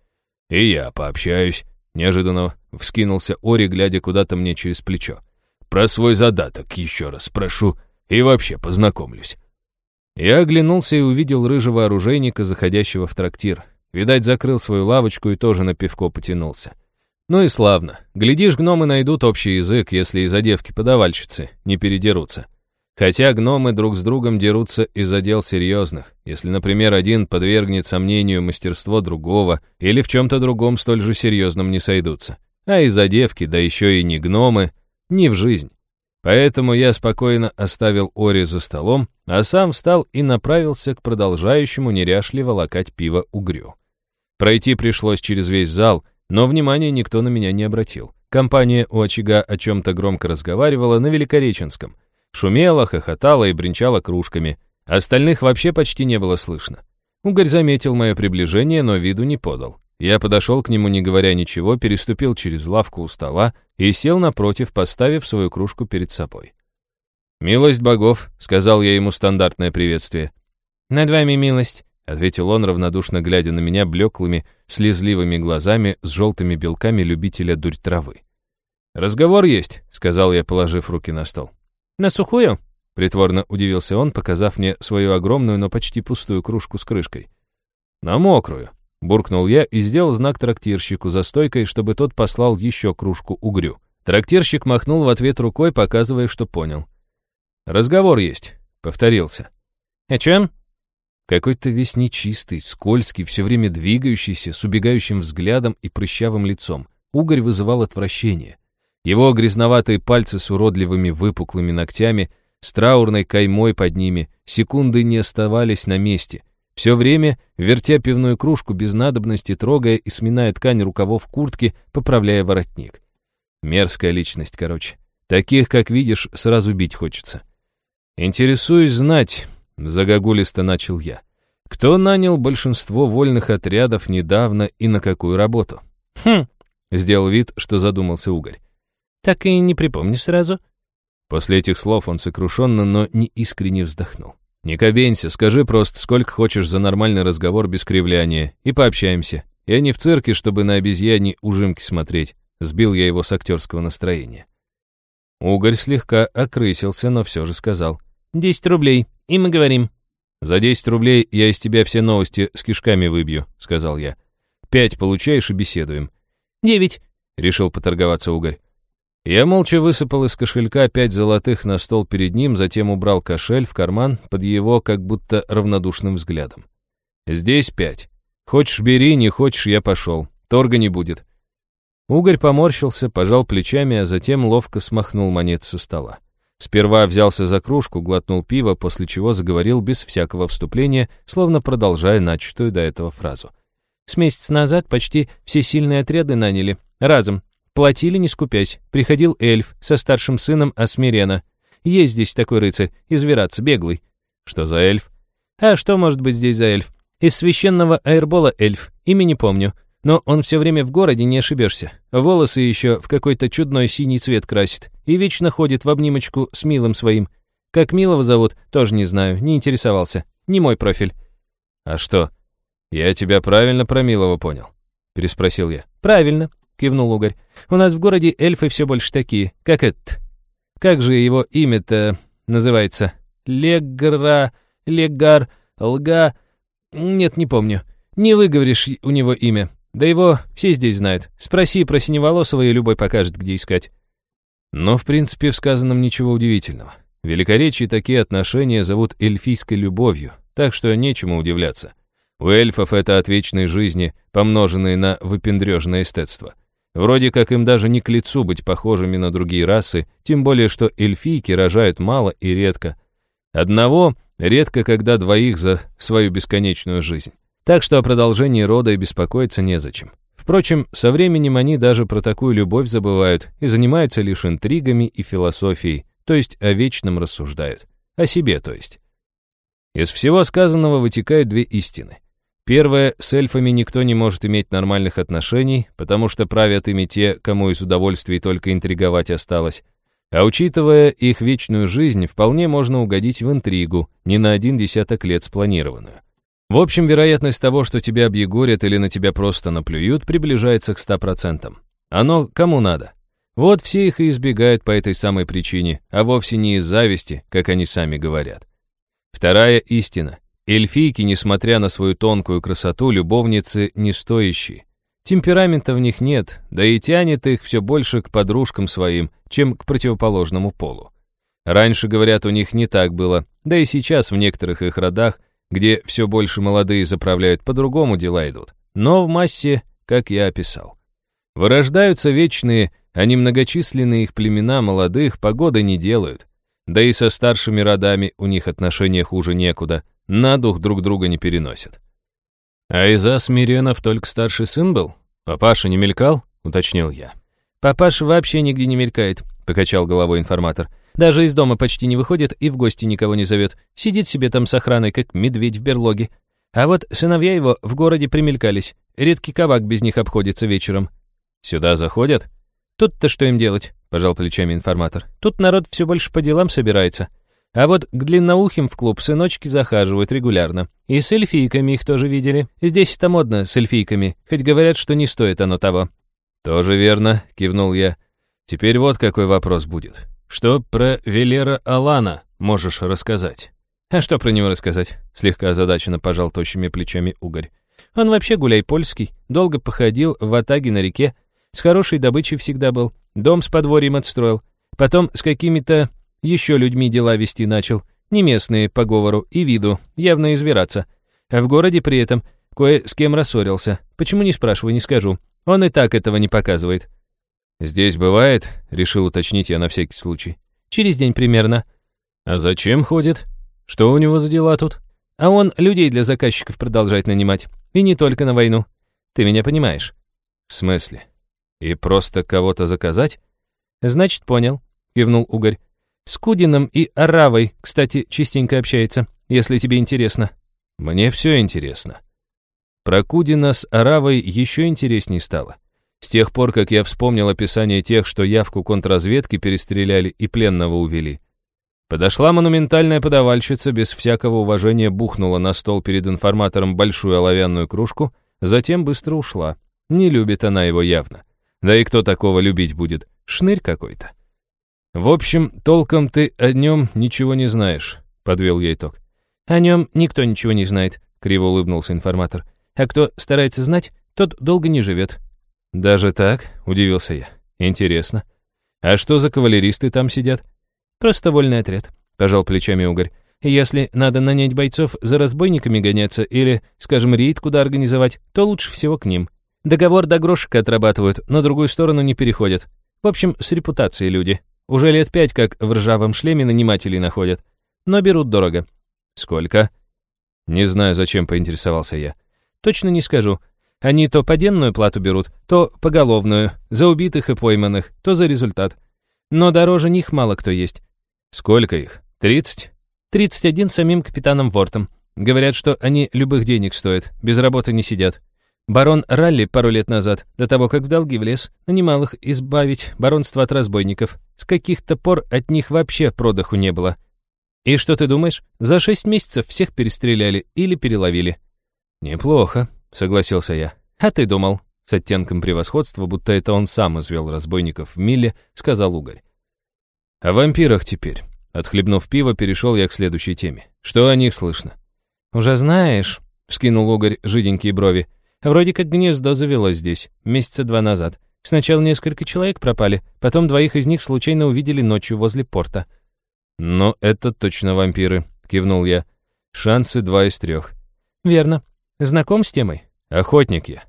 «И я пообщаюсь», Неожиданно вскинулся Ори, глядя куда-то мне через плечо. «Про свой задаток еще раз спрошу и вообще познакомлюсь». Я оглянулся и увидел рыжего оружейника, заходящего в трактир. Видать, закрыл свою лавочку и тоже на пивко потянулся. Ну и славно. Глядишь, гномы найдут общий язык, если из-за девки-подавальщицы не передерутся. Хотя гномы друг с другом дерутся из-за дел серьезных, если, например, один подвергнет сомнению мастерство другого или в чем-то другом столь же серьезном не сойдутся. А из-за девки, да еще и не гномы, не в жизнь. Поэтому я спокойно оставил Ори за столом, а сам встал и направился к продолжающему неряшливо лакать пиво угрю. Пройти пришлось через весь зал, но внимания никто на меня не обратил. Компания у очага о чем-то громко разговаривала на Великореченском — Шумела, хохотала и бренчала кружками. Остальных вообще почти не было слышно. Угорь заметил мое приближение, но виду не подал. Я подошел к нему, не говоря ничего, переступил через лавку у стола и сел напротив, поставив свою кружку перед собой. «Милость богов», — сказал я ему стандартное приветствие. «Над вами милость», — ответил он, равнодушно глядя на меня блеклыми, слезливыми глазами с желтыми белками любителя дурь травы. «Разговор есть», — сказал я, положив руки на стол. «На сухую?» — притворно удивился он, показав мне свою огромную, но почти пустую кружку с крышкой. «На мокрую», — буркнул я и сделал знак трактирщику за стойкой, чтобы тот послал еще кружку угрю. Трактирщик махнул в ответ рукой, показывая, что понял. «Разговор есть», — повторился. «О чем?» Какой-то весь нечистый, скользкий, все время двигающийся, с убегающим взглядом и прыщавым лицом. Угорь вызывал отвращение. Его грязноватые пальцы с уродливыми выпуклыми ногтями, с траурной каймой под ними, секунды не оставались на месте. Все время, вертя пивную кружку без надобности, трогая и сминая ткань рукавов куртки, поправляя воротник. Мерзкая личность, короче. Таких, как видишь, сразу бить хочется. «Интересуюсь знать», — загогулисто начал я. Кто нанял большинство вольных отрядов недавно и на какую работу? Хм, Сделал вид, что задумался Угорь. Так и не припомнишь сразу. После этих слов он сокрушенно, но не искренне вздохнул. «Не кабенься, скажи просто, сколько хочешь за нормальный разговор без кривляния, и пообщаемся. Я не в цирке, чтобы на обезьяне ужимки смотреть». Сбил я его с актерского настроения. Угорь слегка окрысился, но все же сказал. Десять рублей, и мы говорим. «За 10 рублей я из тебя все новости с кишками выбью», — сказал я. «Пять получаешь и беседуем», Девять. — решил поторговаться Угорь. Я молча высыпал из кошелька пять золотых на стол перед ним, затем убрал кошель в карман под его как будто равнодушным взглядом. «Здесь пять. Хочешь, бери, не хочешь, я пошел. Торга не будет». Угорь поморщился, пожал плечами, а затем ловко смахнул монет со стола. Сперва взялся за кружку, глотнул пиво, после чего заговорил без всякого вступления, словно продолжая начатую до этого фразу. С месяц назад почти все сильные отряды наняли. Разом. Платили, не скупясь. Приходил эльф со старшим сыном Асмирена. Есть здесь такой рыцарь, извираться, беглый. Что за эльф? А что может быть здесь за эльф? Из священного аэрбола эльф. Имя не помню. Но он все время в городе, не ошибешься. Волосы еще в какой-то чудной синий цвет красит. И вечно ходит в обнимочку с милым своим. Как милого зовут, тоже не знаю, не интересовался. Не мой профиль. А что? Я тебя правильно про Милова понял? Переспросил я. Правильно, кивнул Угорь. У нас в городе эльфы все больше такие. Как этот? Как же его имя-то называется? Легра, Легар, Лга... Нет, не помню. Не выговоришь у него имя. Да его все здесь знают. Спроси про Синеволосого, и любой покажет, где искать. Но, в принципе, в сказанном ничего удивительного. В Великоречии такие отношения зовут эльфийской любовью, так что нечему удивляться. У эльфов это от вечной жизни, помноженные на выпендрежное эстетство. Вроде как им даже не к лицу быть похожими на другие расы, тем более что эльфийки рожают мало и редко. Одного редко, когда двоих за свою бесконечную жизнь. Так что о продолжении рода и беспокоиться незачем. Впрочем, со временем они даже про такую любовь забывают и занимаются лишь интригами и философией, то есть о вечном рассуждают. О себе, то есть. Из всего сказанного вытекают две истины. Первое, с эльфами никто не может иметь нормальных отношений, потому что правят ими те, кому из удовольствий только интриговать осталось. А учитывая их вечную жизнь, вполне можно угодить в интригу, не на один десяток лет спланированную. В общем, вероятность того, что тебя объегорят или на тебя просто наплюют, приближается к 100%. Оно кому надо. Вот все их и избегают по этой самой причине, а вовсе не из зависти, как они сами говорят. Вторая истина. Эльфийки, несмотря на свою тонкую красоту, любовницы не стоящие. Темперамента в них нет, да и тянет их все больше к подружкам своим, чем к противоположному полу. Раньше, говорят, у них не так было, да и сейчас в некоторых их родах, где все больше молодые заправляют, по-другому дела идут. Но в массе, как я описал. Вырождаются вечные, а немногочисленные их племена молодых погоды не делают. Да и со старшими родами у них отношения хуже некуда, на дух друг друга не переносят. А из Асмиренов только старший сын был? Папаша не мелькал? Уточнил я. Папаша вообще нигде не мелькает, покачал головой информатор. Даже из дома почти не выходит и в гости никого не зовет. Сидит себе там с охраной, как медведь в берлоге. А вот сыновья его в городе примелькались. Редкий кабак без них обходится вечером. Сюда заходят? Тут-то что им делать? Пожал плечами информатор. Тут народ все больше по делам собирается. А вот к длинноухим в клуб сыночки захаживают регулярно. И с эльфийками их тоже видели. Здесь это модно с эльфийками, хоть говорят, что не стоит оно того. Тоже верно, кивнул я. Теперь вот какой вопрос будет. Что про Велера Алана можешь рассказать? А что про него рассказать? Слегка озадаченно пожал тощими плечами угорь. Он вообще гуляй польский, долго походил в Атаге на реке, с хорошей добычей всегда был, дом с подворьем отстроил, потом с какими-то еще людьми дела вести начал, не местные по говору и виду, явно извираться. А в городе при этом кое с кем рассорился. Почему не спрашивай, не скажу. Он и так этого не показывает. «Здесь бывает?» — решил уточнить я на всякий случай. «Через день примерно». «А зачем ходит? Что у него за дела тут?» «А он людей для заказчиков продолжает нанимать. И не только на войну. Ты меня понимаешь?» «В смысле? И просто кого-то заказать?» «Значит, понял», — кивнул Угорь. «С Кудином и Аравой, кстати, частенько общается, если тебе интересно». Мне все интересно. Про Кудина с Аравой еще интересней стало. С тех пор, как я вспомнил описание тех, что явку контрразведки перестреляли и пленного увели. Подошла монументальная подавальщица, без всякого уважения бухнула на стол перед информатором большую оловянную кружку, затем быстро ушла. Не любит она его явно. Да и кто такого любить будет? Шнырь какой-то. В общем, толком ты о нем ничего не знаешь, подвел я итог. О нем никто ничего не знает, криво улыбнулся информатор. А кто старается знать, тот долго не живет. Даже так, удивился я. Интересно. А что за кавалеристы там сидят? Просто вольный отряд, пожал плечами угорь. Если надо нанять бойцов за разбойниками гоняться или, скажем, рейд куда организовать, то лучше всего к ним. Договор до грошика отрабатывают, на другую сторону не переходят. В общем, с репутацией люди. Уже лет пять как в ржавом шлеме нанимателей находят. Но берут дорого. Сколько? Не знаю, зачем поинтересовался я. Точно не скажу. Они то поденную плату берут, то поголовную, за убитых и пойманных, то за результат. Но дороже них мало кто есть. Сколько их? Тридцать? Тридцать один самим капитаном Вортом. Говорят, что они любых денег стоят, без работы не сидят. Барон Ралли пару лет назад, до того, как в долги влез, нанимал их избавить баронство от разбойников. С каких-то пор от них вообще продаху не было. И что ты думаешь? За шесть месяцев всех перестреляли или переловили. Неплохо, согласился я. А ты думал? С оттенком превосходства, будто это он сам извел разбойников в миле, сказал Угорь. О вампирах теперь. Отхлебнув пиво, перешел я к следующей теме. Что о них слышно? Уже знаешь, вскинул Угорь жиденькие брови. Вроде как гнездо завелось здесь, месяца два назад. Сначала несколько человек пропали, потом двоих из них случайно увидели ночью возле порта. «Ну, это точно вампиры», — кивнул я. «Шансы два из трех». «Верно. Знаком с темой?» «Охотник я».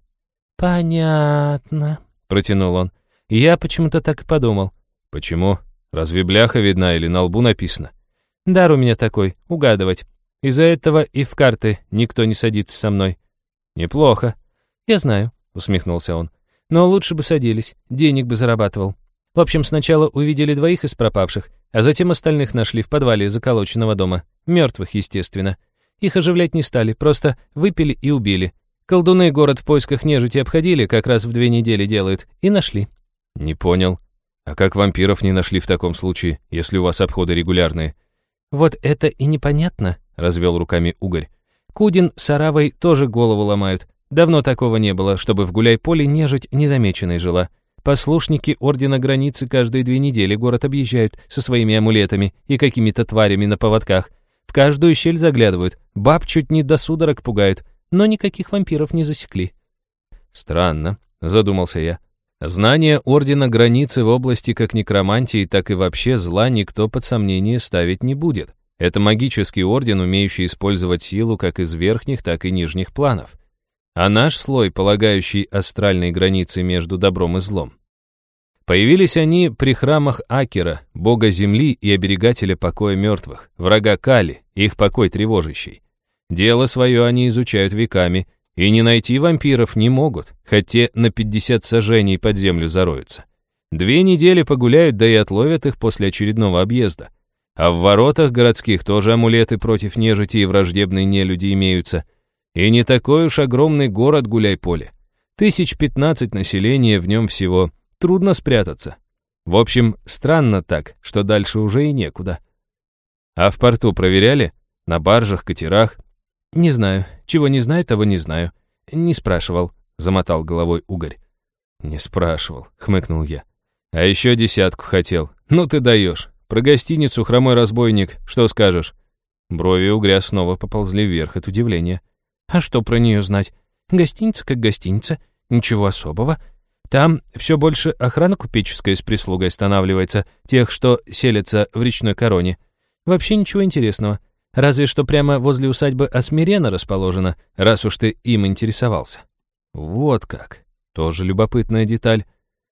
«Понятно», — протянул он. «Я почему-то так и подумал». «Почему? Разве бляха видна или на лбу написано?» «Дар у меня такой, угадывать. Из-за этого и в карты никто не садится со мной». «Неплохо. «Я знаю», — усмехнулся он. «Но лучше бы садились, денег бы зарабатывал. В общем, сначала увидели двоих из пропавших, а затем остальных нашли в подвале заколоченного дома. Мертвых, естественно. Их оживлять не стали, просто выпили и убили. Колдуны город в поисках нежити обходили, как раз в две недели делают, и нашли». «Не понял. А как вампиров не нашли в таком случае, если у вас обходы регулярные?» «Вот это и непонятно», — развел руками Угорь. «Кудин с Аравой тоже голову ломают. Давно такого не было, чтобы в гуляй-поле нежить незамеченной жила. Послушники Ордена Границы каждые две недели город объезжают со своими амулетами и какими-то тварями на поводках. В каждую щель заглядывают, баб чуть не до судорог пугают, но никаких вампиров не засекли. Странно, задумался я. Знание Ордена Границы в области как некромантии, так и вообще зла никто под сомнение ставить не будет. Это магический орден, умеющий использовать силу как из верхних, так и нижних планов а наш слой, полагающий астральной границы между добром и злом. Появились они при храмах Акера, бога земли и оберегателя покоя мертвых, врага Кали, их покой тревожащий. Дело свое они изучают веками, и не найти вампиров не могут, хоть те на 50 сажений под землю зароются. Две недели погуляют, да и отловят их после очередного объезда. А в воротах городских тоже амулеты против нежити и враждебной нелюди имеются — и не такой уж огромный город Гуляй-Поле. Тысяч пятнадцать населения в нем всего. Трудно спрятаться. В общем, странно так, что дальше уже и некуда. А в порту проверяли? На баржах, катерах? Не знаю. Чего не знаю, того не знаю. Не спрашивал, замотал головой Угорь. Не спрашивал, хмыкнул я. А еще десятку хотел. Ну ты даешь. Про гостиницу «Хромой разбойник» что скажешь? Брови угря снова поползли вверх от удивления. А что про нее знать? Гостиница как гостиница, ничего особого. Там все больше охрана купеческая с прислугой останавливается, тех, что селятся в речной короне. Вообще ничего интересного. Разве что прямо возле усадьбы Асмирена расположена, раз уж ты им интересовался. Вот как. Тоже любопытная деталь.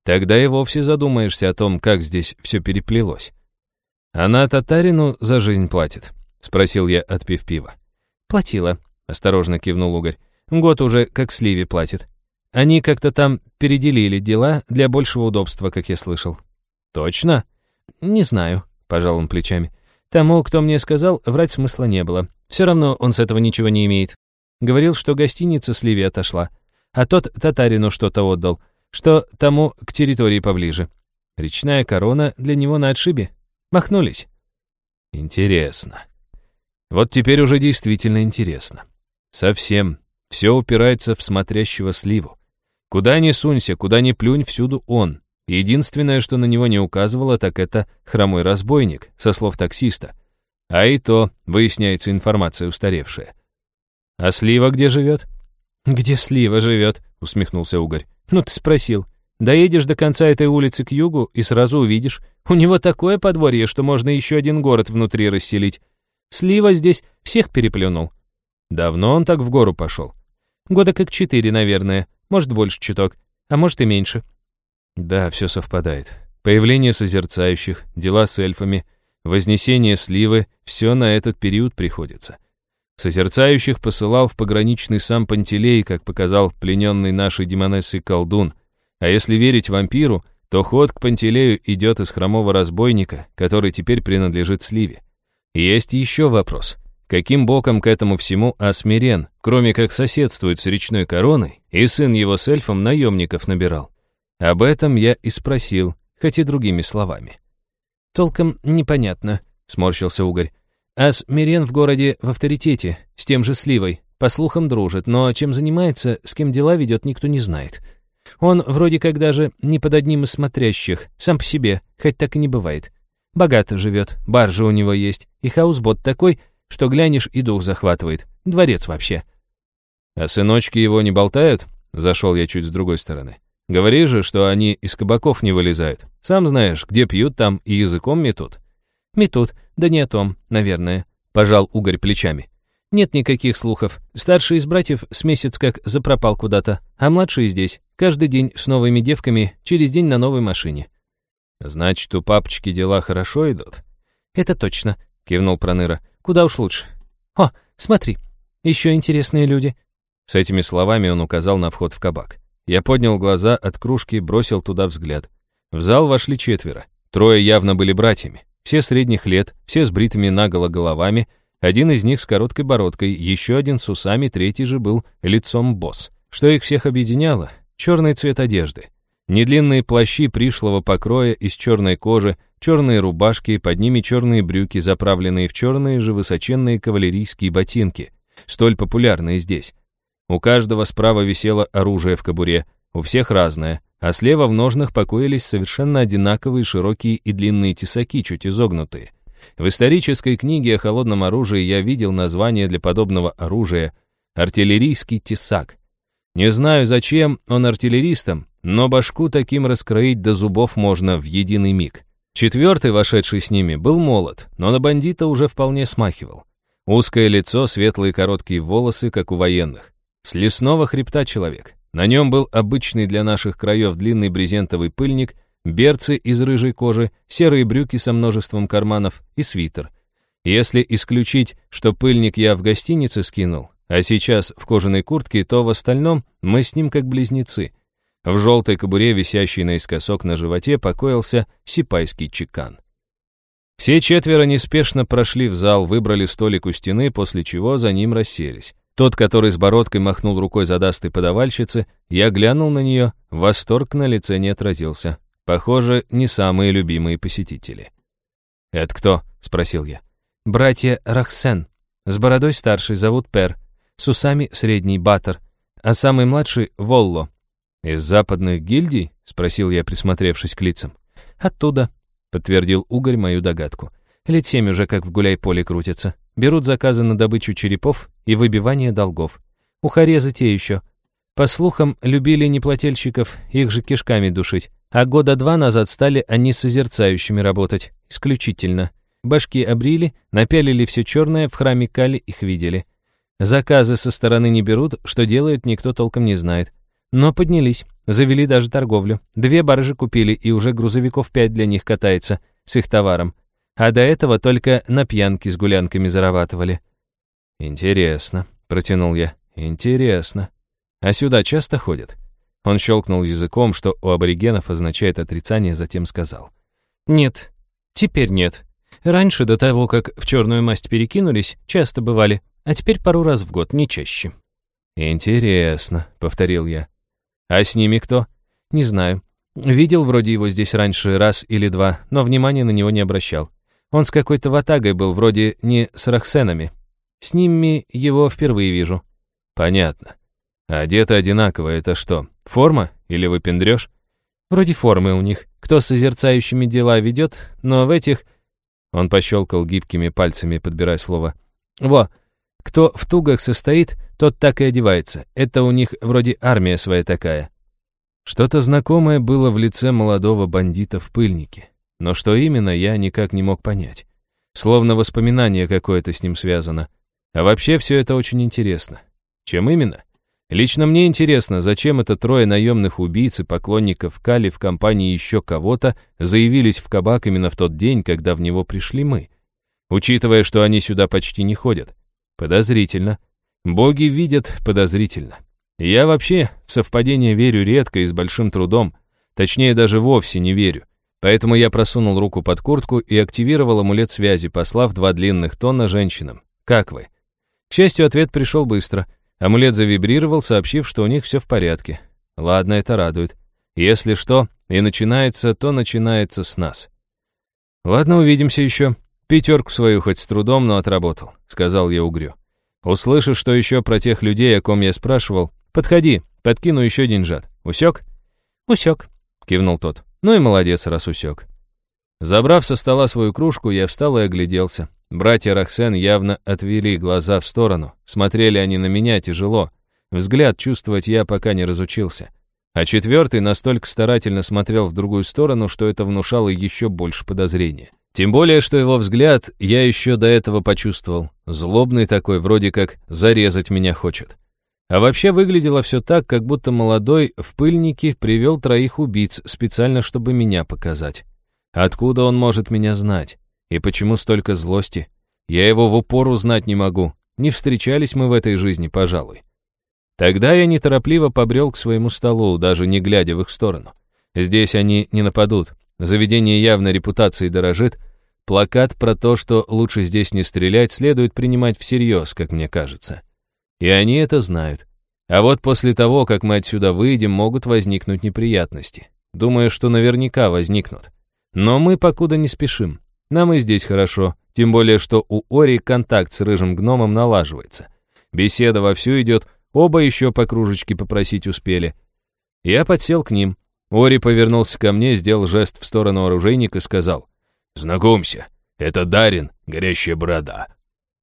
Тогда и вовсе задумаешься о том, как здесь все переплелось. Она татарину за жизнь платит? Спросил я, отпив пива. Платила, — осторожно кивнул Угорь. «Год уже как сливе платит. Они как-то там переделили дела для большего удобства, как я слышал». «Точно?» «Не знаю», — пожал он плечами. «Тому, кто мне сказал, врать смысла не было. Все равно он с этого ничего не имеет. Говорил, что гостиница Сливе отошла, а тот татарину что-то отдал, что тому к территории поближе. Речная корона для него на отшибе. Махнулись. Интересно. Вот теперь уже действительно интересно. Совсем. Все упирается в смотрящего сливу. Куда ни сунься, куда ни плюнь, всюду он. Единственное, что на него не указывало, так это хромой разбойник, со слов таксиста. А и то, выясняется информация устаревшая. А Слива где живет? «Где Слива живет?» — усмехнулся Угорь. «Ну ты спросил. Доедешь до конца этой улицы к югу и сразу увидишь. У него такое подворье, что можно еще один город внутри расселить. Слива здесь всех переплюнул. Давно он так в гору пошел? Года как четыре, наверное. Может, больше чуток. А может и меньше. Да, все совпадает. Появление созерцающих, дела с эльфами, вознесение сливы — все на этот период приходится. Созерцающих посылал в пограничный сам Пантелей, как показал плененный нашей демонессой колдун. А если верить вампиру, то ход к Пантелею идет из хромого разбойника, который теперь принадлежит Сливе. Есть еще вопрос. Каким боком к этому всему Асмирен, кроме как соседствует с речной короной, и сын его с эльфом наемников набирал? Об этом я и спросил, хоть и другими словами. «Толком непонятно», — сморщился Угорь. «Асмирен в городе в авторитете, с тем же Сливой, по слухам дружит, но чем занимается, с кем дела ведет, никто не знает. Он вроде как даже не под одним из смотрящих, сам по себе, хоть так и не бывает. Богато живет, баржа у него есть, и хаусбот такой, что глянешь и дух захватывает. Дворец вообще. А сыночки его не болтают? Зашел я чуть с другой стороны. Говори же, что они из кабаков не вылезают. Сам знаешь, где пьют, там и языком метут. Метут, да не о том, наверное. Пожал угорь плечами. Нет никаких слухов. Старший из братьев с месяц как запропал куда-то, а младший здесь. Каждый день с новыми девками, через день на новой машине. «Значит, у папочки дела хорошо идут?» «Это точно», — кивнул Проныра. «Куда уж лучше. О, смотри, еще интересные люди». С этими словами он указал на вход в кабак. Я поднял глаза от кружки, бросил туда взгляд. В зал вошли четверо. Трое явно были братьями. Все средних лет, все с бритыми наголо головами, один из них с короткой бородкой, еще один с усами, третий же был лицом босс. Что их всех объединяло? Черный цвет одежды. Недлинные плащи пришлого покроя из черной кожи, черные рубашки, под ними черные брюки, заправленные в черные же высоченные кавалерийские ботинки, столь популярные здесь. У каждого справа висело оружие в кобуре, у всех разное, а слева в ножнах покоились совершенно одинаковые широкие и длинные тесаки, чуть изогнутые. В исторической книге о холодном оружии я видел название для подобного оружия «артиллерийский тесак». Не знаю, зачем он артиллеристам, но башку таким раскроить до зубов можно в единый миг. Четвертый, вошедший с ними, был молод, но на бандита уже вполне смахивал. Узкое лицо, светлые короткие волосы, как у военных. С лесного хребта человек. На нем был обычный для наших краев длинный брезентовый пыльник, берцы из рыжей кожи, серые брюки со множеством карманов и свитер. Если исключить, что пыльник я в гостинице скинул, а сейчас в кожаной куртке, то в остальном мы с ним как близнецы — в желтой кобуре, висящей наискосок на животе, покоился сипайский чекан. Все четверо неспешно прошли в зал, выбрали столик у стены, после чего за ним расселись. Тот, который с бородкой махнул рукой задастой подавальщицы, я глянул на нее, восторг на лице не отразился. Похоже, не самые любимые посетители. «Это кто?» — спросил я. «Братья Рахсен. С бородой старший зовут Пер, с усами средний Батер, а самый младший — Волло. «Из западных гильдий?» — спросил я, присмотревшись к лицам. «Оттуда», — подтвердил Угорь мою догадку. «Лет семь уже как в гуляй-поле крутятся. Берут заказы на добычу черепов и выбивание долгов. Ухарезы те еще. По слухам, любили неплательщиков, их же кишками душить. А года два назад стали они созерцающими работать. Исключительно. Башки обрили, напялили все черное, в храме Кали их видели. Заказы со стороны не берут, что делают, никто толком не знает. Но поднялись, завели даже торговлю. Две баржи купили, и уже грузовиков пять для них катается с их товаром. А до этого только на пьянке с гулянками зарабатывали. «Интересно», — протянул я, — «интересно. А сюда часто ходят?» Он щелкнул языком, что у аборигенов означает отрицание, затем сказал. «Нет, теперь нет. Раньше, до того, как в черную масть перекинулись, часто бывали, а теперь пару раз в год, не чаще. «Интересно», — повторил я. «А с ними кто?» «Не знаю. Видел вроде его здесь раньше раз или два, но внимания на него не обращал. Он с какой-то ватагой был, вроде не с рахсенами. С ними его впервые вижу». «Понятно. Одеты одинаково, это что, форма или выпендрёж?» «Вроде формы у них. Кто с созерцающими дела ведет, но в этих...» Он пощелкал гибкими пальцами, подбирая слово. «Во, кто в тугах состоит, тот так и одевается. Это у них вроде армия своя такая». Что-то знакомое было в лице молодого бандита в пыльнике. Но что именно, я никак не мог понять. Словно воспоминание какое-то с ним связано. А вообще все это очень интересно. Чем именно? Лично мне интересно, зачем это трое наемных убийц и поклонников Кали в компании еще кого-то заявились в кабак именно в тот день, когда в него пришли мы. Учитывая, что они сюда почти не ходят. Подозрительно. Боги видят подозрительно. Я вообще в совпадение верю редко и с большим трудом. Точнее, даже вовсе не верю. Поэтому я просунул руку под куртку и активировал амулет связи, послав два длинных тона женщинам. «Как вы?» К счастью, ответ пришел быстро. Амулет завибрировал, сообщив, что у них все в порядке. Ладно, это радует. Если что, и начинается, то начинается с нас. Ладно, увидимся еще. «Пятерку свою хоть с трудом, но отработал», — сказал я угрю. «Услышишь, что еще про тех людей, о ком я спрашивал, подходи, подкину еще деньжат. Усек?» «Усек», — кивнул тот. «Ну и молодец, раз усек». Забрав со стола свою кружку, я встал и огляделся. Братья Рахсен явно отвели глаза в сторону. Смотрели они на меня тяжело. Взгляд чувствовать я пока не разучился. А четвертый настолько старательно смотрел в другую сторону, что это внушало еще больше подозрения. Тем более, что его взгляд я еще до этого почувствовал. Злобный такой, вроде как зарезать меня хочет. А вообще выглядело все так, как будто молодой в пыльнике привел троих убийц специально, чтобы меня показать. Откуда он может меня знать? И почему столько злости? Я его в упор узнать не могу. Не встречались мы в этой жизни, пожалуй. Тогда я неторопливо побрел к своему столу, даже не глядя в их сторону. Здесь они не нападут, Заведение явно репутацией дорожит. Плакат про то, что лучше здесь не стрелять, следует принимать всерьез, как мне кажется. И они это знают. А вот после того, как мы отсюда выйдем, могут возникнуть неприятности. Думаю, что наверняка возникнут. Но мы покуда не спешим. Нам и здесь хорошо, тем более, что у Ори контакт с рыжим гномом налаживается. Беседа вовсю идет, оба еще по кружечке попросить успели. Я подсел к ним, Ори повернулся ко мне, сделал жест в сторону оружейника и сказал. «Знакомься, это Дарин, горящая борода».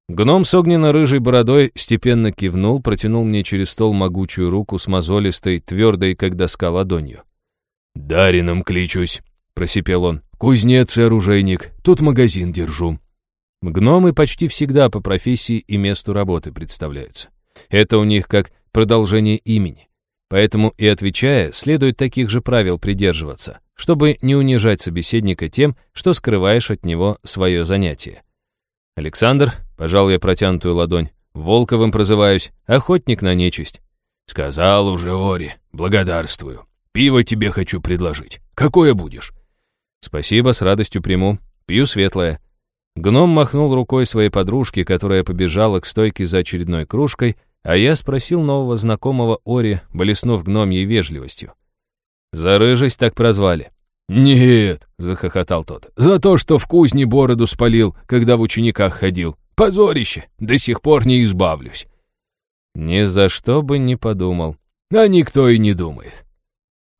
Гном с огненно-рыжей бородой степенно кивнул, протянул мне через стол могучую руку с мозолистой, твердой, как доска, ладонью. «Дарином кличусь», — просипел он. «Кузнец и оружейник, тут магазин держу». Гномы почти всегда по профессии и месту работы представляются. Это у них как продолжение имени. Поэтому и отвечая, следует таких же правил придерживаться, чтобы не унижать собеседника тем, что скрываешь от него свое занятие. «Александр», — пожал я протянутую ладонь, — «Волковым прозываюсь, охотник на нечисть». «Сказал уже Ори, благодарствую. Пиво тебе хочу предложить. Какое будешь?» «Спасибо, с радостью приму. Пью светлое». Гном махнул рукой своей подружке, которая побежала к стойке за очередной кружкой, а я спросил нового знакомого Ори, блеснув гномьей вежливостью. «За рыжесть так прозвали?» «Нет», — захохотал тот, — «за то, что в кузне бороду спалил, когда в учениках ходил. Позорище, до сих пор не избавлюсь». Ни за что бы не подумал. А никто и не думает.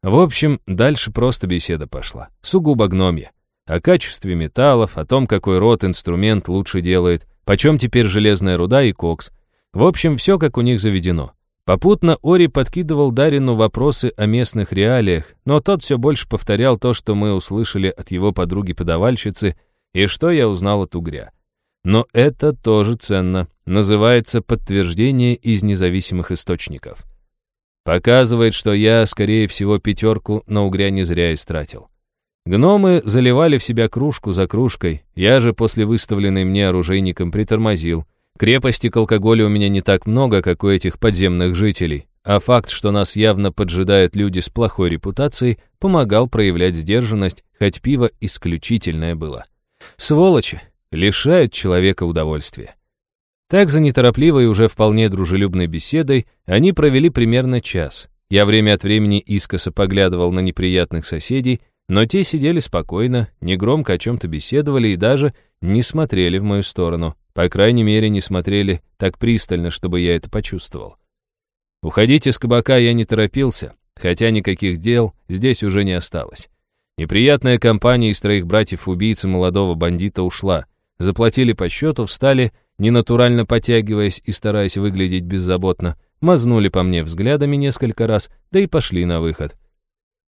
В общем, дальше просто беседа пошла. Сугубо гномья. О качестве металлов, о том, какой род инструмент лучше делает, почем теперь железная руда и кокс — в общем, все как у них заведено. Попутно Ори подкидывал Дарину вопросы о местных реалиях, но тот все больше повторял то, что мы услышали от его подруги-подавальщицы и что я узнал от Угря. Но это тоже ценно. Называется подтверждение из независимых источников. Показывает, что я, скорее всего, пятерку на Угря не зря истратил. Гномы заливали в себя кружку за кружкой, я же после выставленной мне оружейником притормозил, Крепости к алкоголю у меня не так много, как у этих подземных жителей, а факт, что нас явно поджидают люди с плохой репутацией, помогал проявлять сдержанность, хоть пиво исключительное было. Сволочи! лишают человека удовольствия. Так за неторопливой и уже вполне дружелюбной беседой они провели примерно час. Я время от времени искоса поглядывал на неприятных соседей, но те сидели спокойно, негромко о чем-то беседовали и даже не смотрели в мою сторону. По крайней мере, не смотрели так пристально, чтобы я это почувствовал. Уходить из кабака я не торопился, хотя никаких дел здесь уже не осталось. Неприятная компания из троих братьев-убийц молодого бандита ушла. Заплатили по счету, встали, ненатурально потягиваясь и стараясь выглядеть беззаботно, мазнули по мне взглядами несколько раз, да и пошли на выход.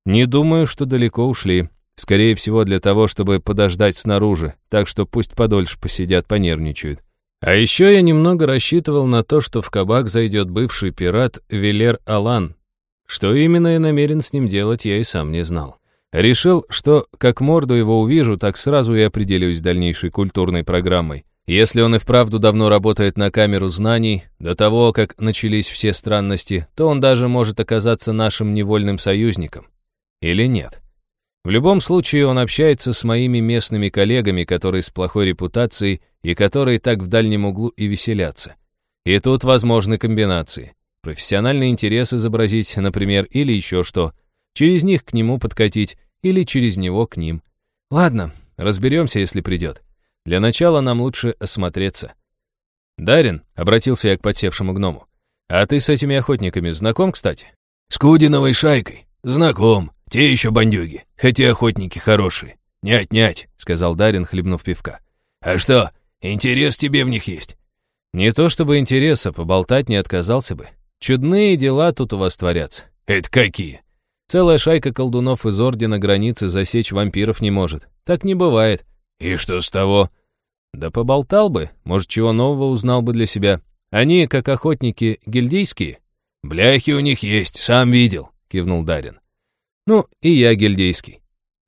Не думаю, что далеко ушли. Скорее всего, для того, чтобы подождать снаружи, так что пусть подольше посидят, понервничают. А еще я немного рассчитывал на то, что в кабак зайдет бывший пират Велер Алан. Что именно я намерен с ним делать, я и сам не знал. Решил, что как морду его увижу, так сразу и определюсь с дальнейшей культурной программой. Если он и вправду давно работает на камеру знаний, до того, как начались все странности, то он даже может оказаться нашим невольным союзником. Или нет? В любом случае он общается с моими местными коллегами, которые с плохой репутацией и которые так в дальнем углу и веселятся. И тут возможны комбинации. Профессиональный интерес изобразить, например, или еще что. Через них к нему подкатить, или через него к ним. Ладно, разберемся, если придет. Для начала нам лучше осмотреться. «Дарин», — обратился я к подсевшему гному, «а ты с этими охотниками знаком, кстати?» «С Кудиновой шайкой. Знаком. Те еще бандюги, хотя охотники хорошие. Не отнять», — сказал Дарин, хлебнув пивка. «А что, интерес тебе в них есть?» «Не то чтобы интереса, поболтать не отказался бы. Чудные дела тут у вас творятся». «Это какие?» Целая шайка колдунов из Ордена Границы засечь вампиров не может. Так не бывает. И что с того? Да поболтал бы, может, чего нового узнал бы для себя. Они, как охотники, гильдейские. Бляхи у них есть, сам видел, кивнул Дарин. Ну, и я гильдейский.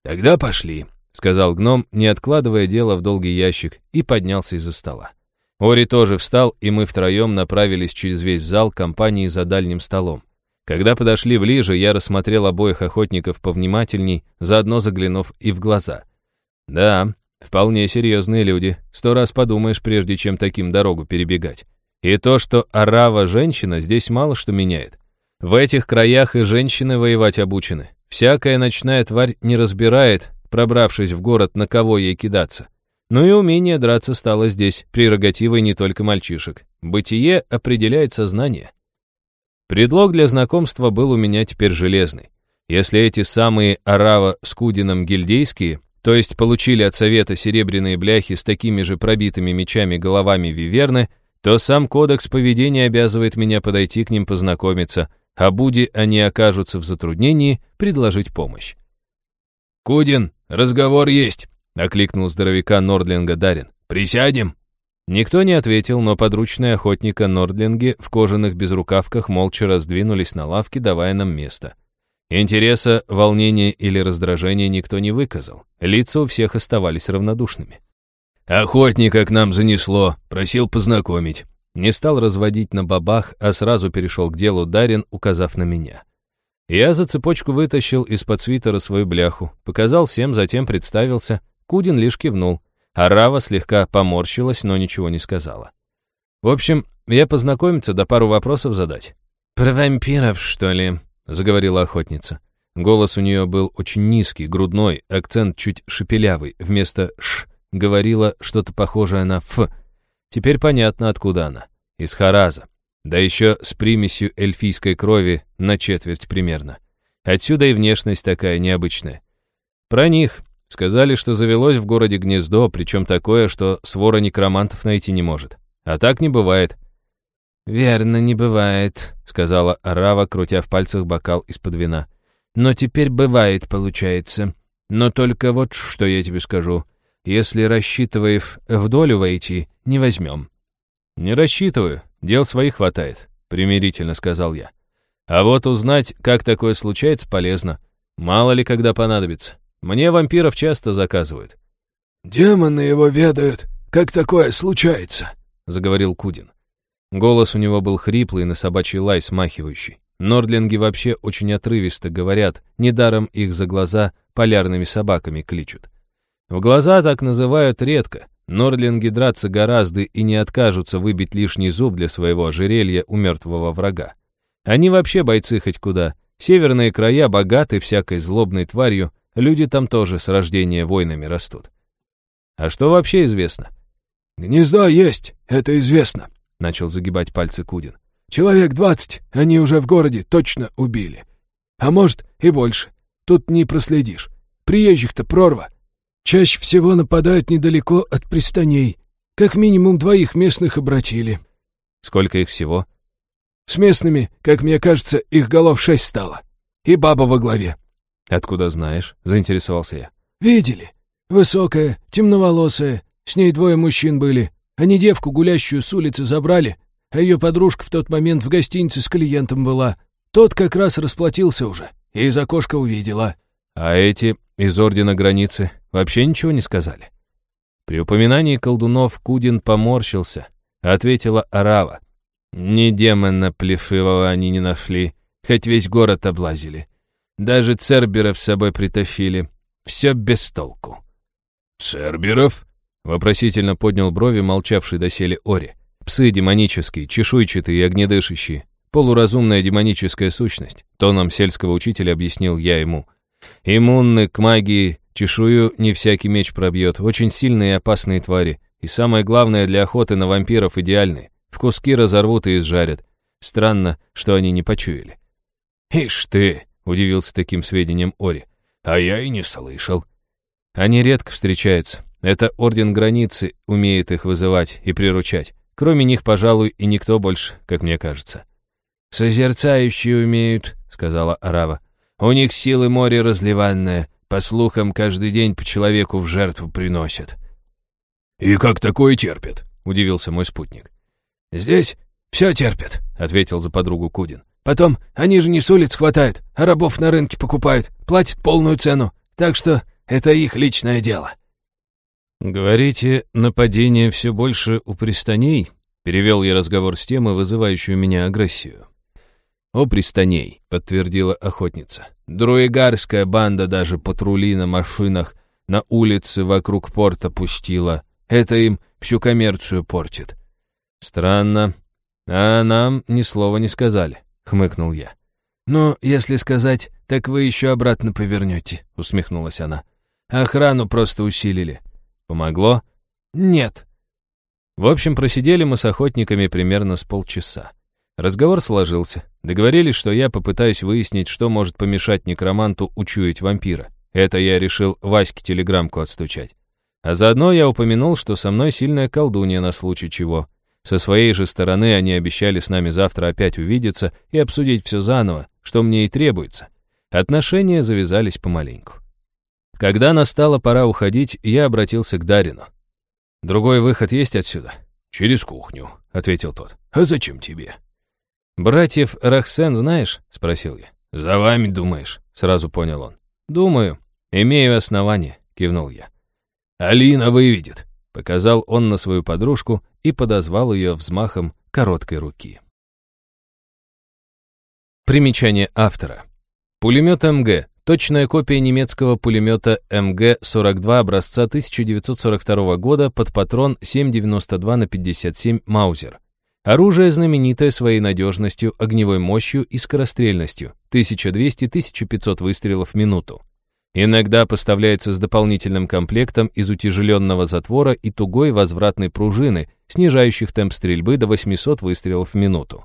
Тогда пошли, сказал гном, не откладывая дело в долгий ящик, и поднялся из-за стола. Ори тоже встал, и мы втроем направились через весь зал компании за дальним столом. Когда подошли ближе, я рассмотрел обоих охотников повнимательней, заодно заглянув и в глаза. Да, вполне серьезные люди. Сто раз подумаешь, прежде чем таким дорогу перебегать. И то, что арава женщина, здесь мало что меняет. В этих краях и женщины воевать обучены. Всякая ночная тварь не разбирает, пробравшись в город, на кого ей кидаться. Ну и умение драться стало здесь прерогативой не только мальчишек. Бытие определяет сознание. Предлог для знакомства был у меня теперь железный. Если эти самые Арава с Кудином гильдейские, то есть получили от совета серебряные бляхи с такими же пробитыми мечами головами виверны, то сам кодекс поведения обязывает меня подойти к ним познакомиться, а буди они окажутся в затруднении, предложить помощь. «Кудин, разговор есть», — окликнул здоровяка Нордлинга Дарин. «Присядем?» Никто не ответил, но подручные охотника Нордлинги в кожаных безрукавках молча раздвинулись на лавке, давая нам место. Интереса, волнения или раздражения никто не выказал. Лица у всех оставались равнодушными. «Охотника к нам занесло, просил познакомить». Не стал разводить на бабах, а сразу перешел к делу Дарин, указав на меня. Я за цепочку вытащил из-под свитера свою бляху, показал всем, затем представился. Кудин лишь кивнул. Арава слегка поморщилась, но ничего не сказала. В общем, я познакомиться да пару вопросов задать. «Про вампиров, что ли?» — заговорила охотница. Голос у нее был очень низкий, грудной, акцент чуть шепелявый. Вместо «ш» говорила что-то похожее на «ф». Теперь понятно, откуда она. Из Хараза. Да еще с примесью эльфийской крови на четверть примерно. Отсюда и внешность такая необычная. Про них, Сказали, что завелось в городе гнездо, причем такое, что свора некромантов найти не может. А так не бывает. «Верно, не бывает», — сказала Арава, крутя в пальцах бокал из-под вина. «Но теперь бывает, получается. Но только вот что я тебе скажу. Если рассчитываев в войти, не возьмем». «Не рассчитываю, дел своих хватает», — примирительно сказал я. «А вот узнать, как такое случается, полезно. Мало ли, когда понадобится». Мне вампиров часто заказывают». «Демоны его ведают, как такое случается», — заговорил Кудин. Голос у него был хриплый, на собачий лай смахивающий. Нордлинги вообще очень отрывисто говорят, недаром их за глаза полярными собаками кличут. В глаза так называют редко, Нордлинги драться гораздо и не откажутся выбить лишний зуб для своего ожерелья у мертвого врага. Они вообще бойцы хоть куда. Северные края богаты всякой злобной тварью, люди там тоже с рождения воинами растут. А что вообще известно? «Гнездо есть, это известно», — начал загибать пальцы Кудин. «Человек двадцать они уже в городе точно убили. А может и больше. Тут не проследишь. Приезжих-то прорва. Чаще всего нападают недалеко от пристаней. Как минимум двоих местных обратили. Сколько их всего? С местными, как мне кажется, их голов шесть стало. И баба во главе. Откуда знаешь? Заинтересовался я. Видели. Высокая, темноволосая. С ней двое мужчин были. Они девку, гулящую с улицы, забрали, а ее подружка в тот момент в гостинице с клиентом была. Тот как раз расплатился уже, и из окошка увидела. А эти из Ордена Границы вообще ничего не сказали. При упоминании колдунов Кудин поморщился, ответила Арава. Ни демона плефывого они не нашли, хоть весь город облазили. Даже церберов с собой притащили. Все без толку. «Церберов?» — вопросительно поднял брови молчавший доселе Ори. Псы демонические, чешуйчатые и огнедышащие. Полуразумная демоническая сущность, тоном сельского учителя объяснил я ему. Иммунны к магии, чешую не всякий меч пробьет, очень сильные и опасные твари. И самое главное, для охоты на вампиров идеальны. В куски разорвут и изжарят. Странно, что они не почуяли. «Ишь ты!» — удивился таким сведением Ори. «А я и не слышал». Они редко встречаются. Это Орден Границы умеет их вызывать и приручать. Кроме них, пожалуй, и никто больше, как мне кажется. «Созерцающие умеют», — сказала Арава. У них силы моря разливанное, по слухам, каждый день по человеку в жертву приносят». «И как такое терпят?» — удивился мой спутник. «Здесь все терпят», — ответил за подругу Кудин. «Потом, они же не с улиц хватают, а рабов на рынке покупают, платят полную цену, так что это их личное дело». «Говорите, нападение все больше у пристаней?» — перевел я разговор с темы, вызывающую меня агрессию. «О, пристаней», — подтвердила охотница. «Друигарская банда даже патрули на машинах на улице вокруг порта пустила. Это им всю коммерцию портит». «Странно. А нам ни слова не сказали», — хмыкнул я. «Ну, если сказать, так вы еще обратно повернете», — усмехнулась она. «Охрану просто усилили». «Помогло?» «Нет». В общем, просидели мы с охотниками примерно с полчаса. Разговор сложился. Договорились, что я попытаюсь выяснить, что может помешать некроманту учуять вампира. Это я решил Ваське телеграмку отстучать. А заодно я упомянул, что со мной сильная колдунья на случай чего. Со своей же стороны они обещали с нами завтра опять увидеться и обсудить все заново, что мне и требуется. Отношения завязались помаленьку. Когда настала пора уходить, я обратился к Дарину. «Другой выход есть отсюда?» «Через кухню», — ответил тот. «А зачем тебе?» «Братьев Рахсен знаешь?» — спросил я. «За вами думаешь?» — сразу понял он. «Думаю. Имею основание», — кивнул я. «Алина выведет», — показал он на свою подружку и подозвал ее взмахом короткой руки. Примечание автора. Пулемет МГ. Точная копия немецкого пулемета МГ-42 образца 1942 года под патрон 7,92 на 57 Маузер. Оружие знаменитое своей надежностью, огневой мощью и скорострельностью 1200-1500 выстрелов в минуту. Иногда поставляется с дополнительным комплектом из утяжеленного затвора и тугой возвратной пружины, снижающих темп стрельбы до 800 выстрелов в минуту.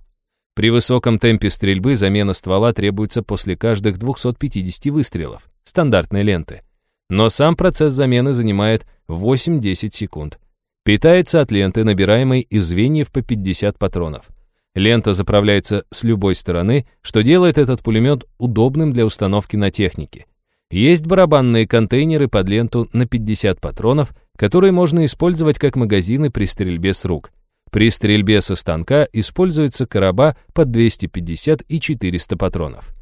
При высоком темпе стрельбы замена ствола требуется после каждых 250 выстрелов, стандартной ленты. Но сам процесс замены занимает 8-10 секунд. Питается от ленты, набираемой из звеньев по 50 патронов. Лента заправляется с любой стороны, что делает этот пулемет удобным для установки на технике. Есть барабанные контейнеры под ленту на 50 патронов, которые можно использовать как магазины при стрельбе с рук. При стрельбе со станка используются короба под 250 и 400 патронов.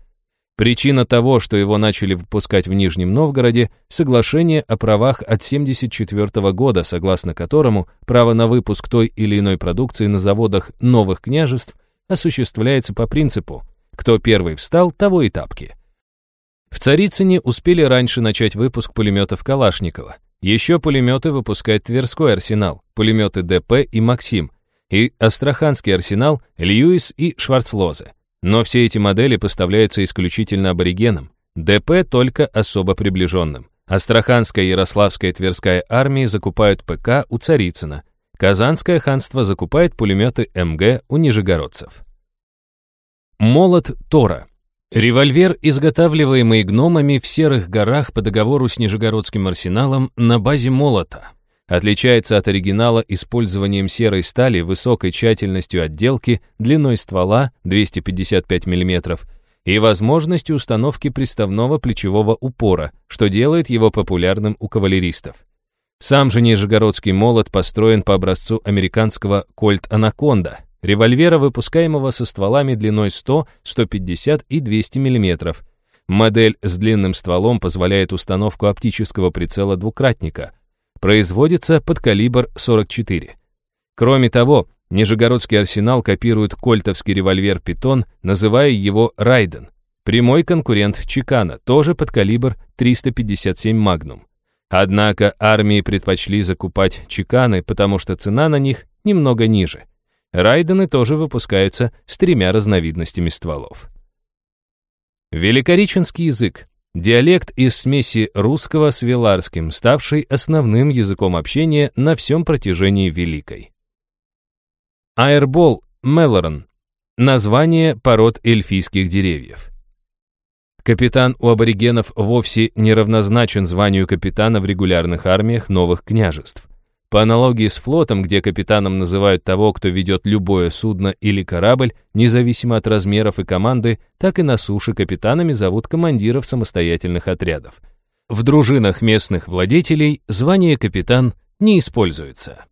Причина того, что его начали выпускать в Нижнем Новгороде, соглашение о правах от 1974 года, согласно которому право на выпуск той или иной продукции на заводах новых княжеств осуществляется по принципу «кто первый встал, того и тапки». В Царицыне успели раньше начать выпуск пулеметов Калашникова. Еще пулеметы выпускает Тверской арсенал, пулеметы ДП и Максим, и Астраханский арсенал Льюис и Шварцлозе. Но все эти модели поставляются исключительно аборигенам, ДП только особо приближенным. Астраханская, Ярославская Тверская армии закупают ПК у Царицына, Казанское ханство закупает пулеметы МГ у нижегородцев. Молот Тора. Револьвер, изготавливаемый гномами в Серых горах по договору с Нижегородским арсеналом на базе молота. Отличается от оригинала использованием серой стали, высокой тщательностью отделки, длиной ствола 255 мм и возможностью установки приставного плечевого упора, что делает его популярным у кавалеристов. Сам же Нижегородский молот построен по образцу американского «Кольт Анаконда», револьвера, выпускаемого со стволами длиной 100, 150 и 200 мм. Модель с длинным стволом позволяет установку оптического прицела двукратника. Производится под калибр 44. Кроме того, Нижегородский арсенал копирует кольтовский револьвер «Питон», называя его «Райден». Прямой конкурент Чикана, тоже под калибр 357 «Магнум». Однако армии предпочли закупать чеканы, потому что цена на них немного ниже. Райдены тоже выпускаются с тремя разновидностями стволов. Великореченский язык – диалект из смеси русского с веларским, ставший основным языком общения на всем протяжении Великой. Аэрбол Мелорон – название пород эльфийских деревьев. Капитан у аборигенов вовсе не равнозначен званию капитана в регулярных армиях новых княжеств. По аналогии с флотом, где капитаном называют того, кто ведет любое судно или корабль, независимо от размеров и команды, так и на суше капитанами зовут командиров самостоятельных отрядов. В дружинах местных владетелей звание капитан не используется.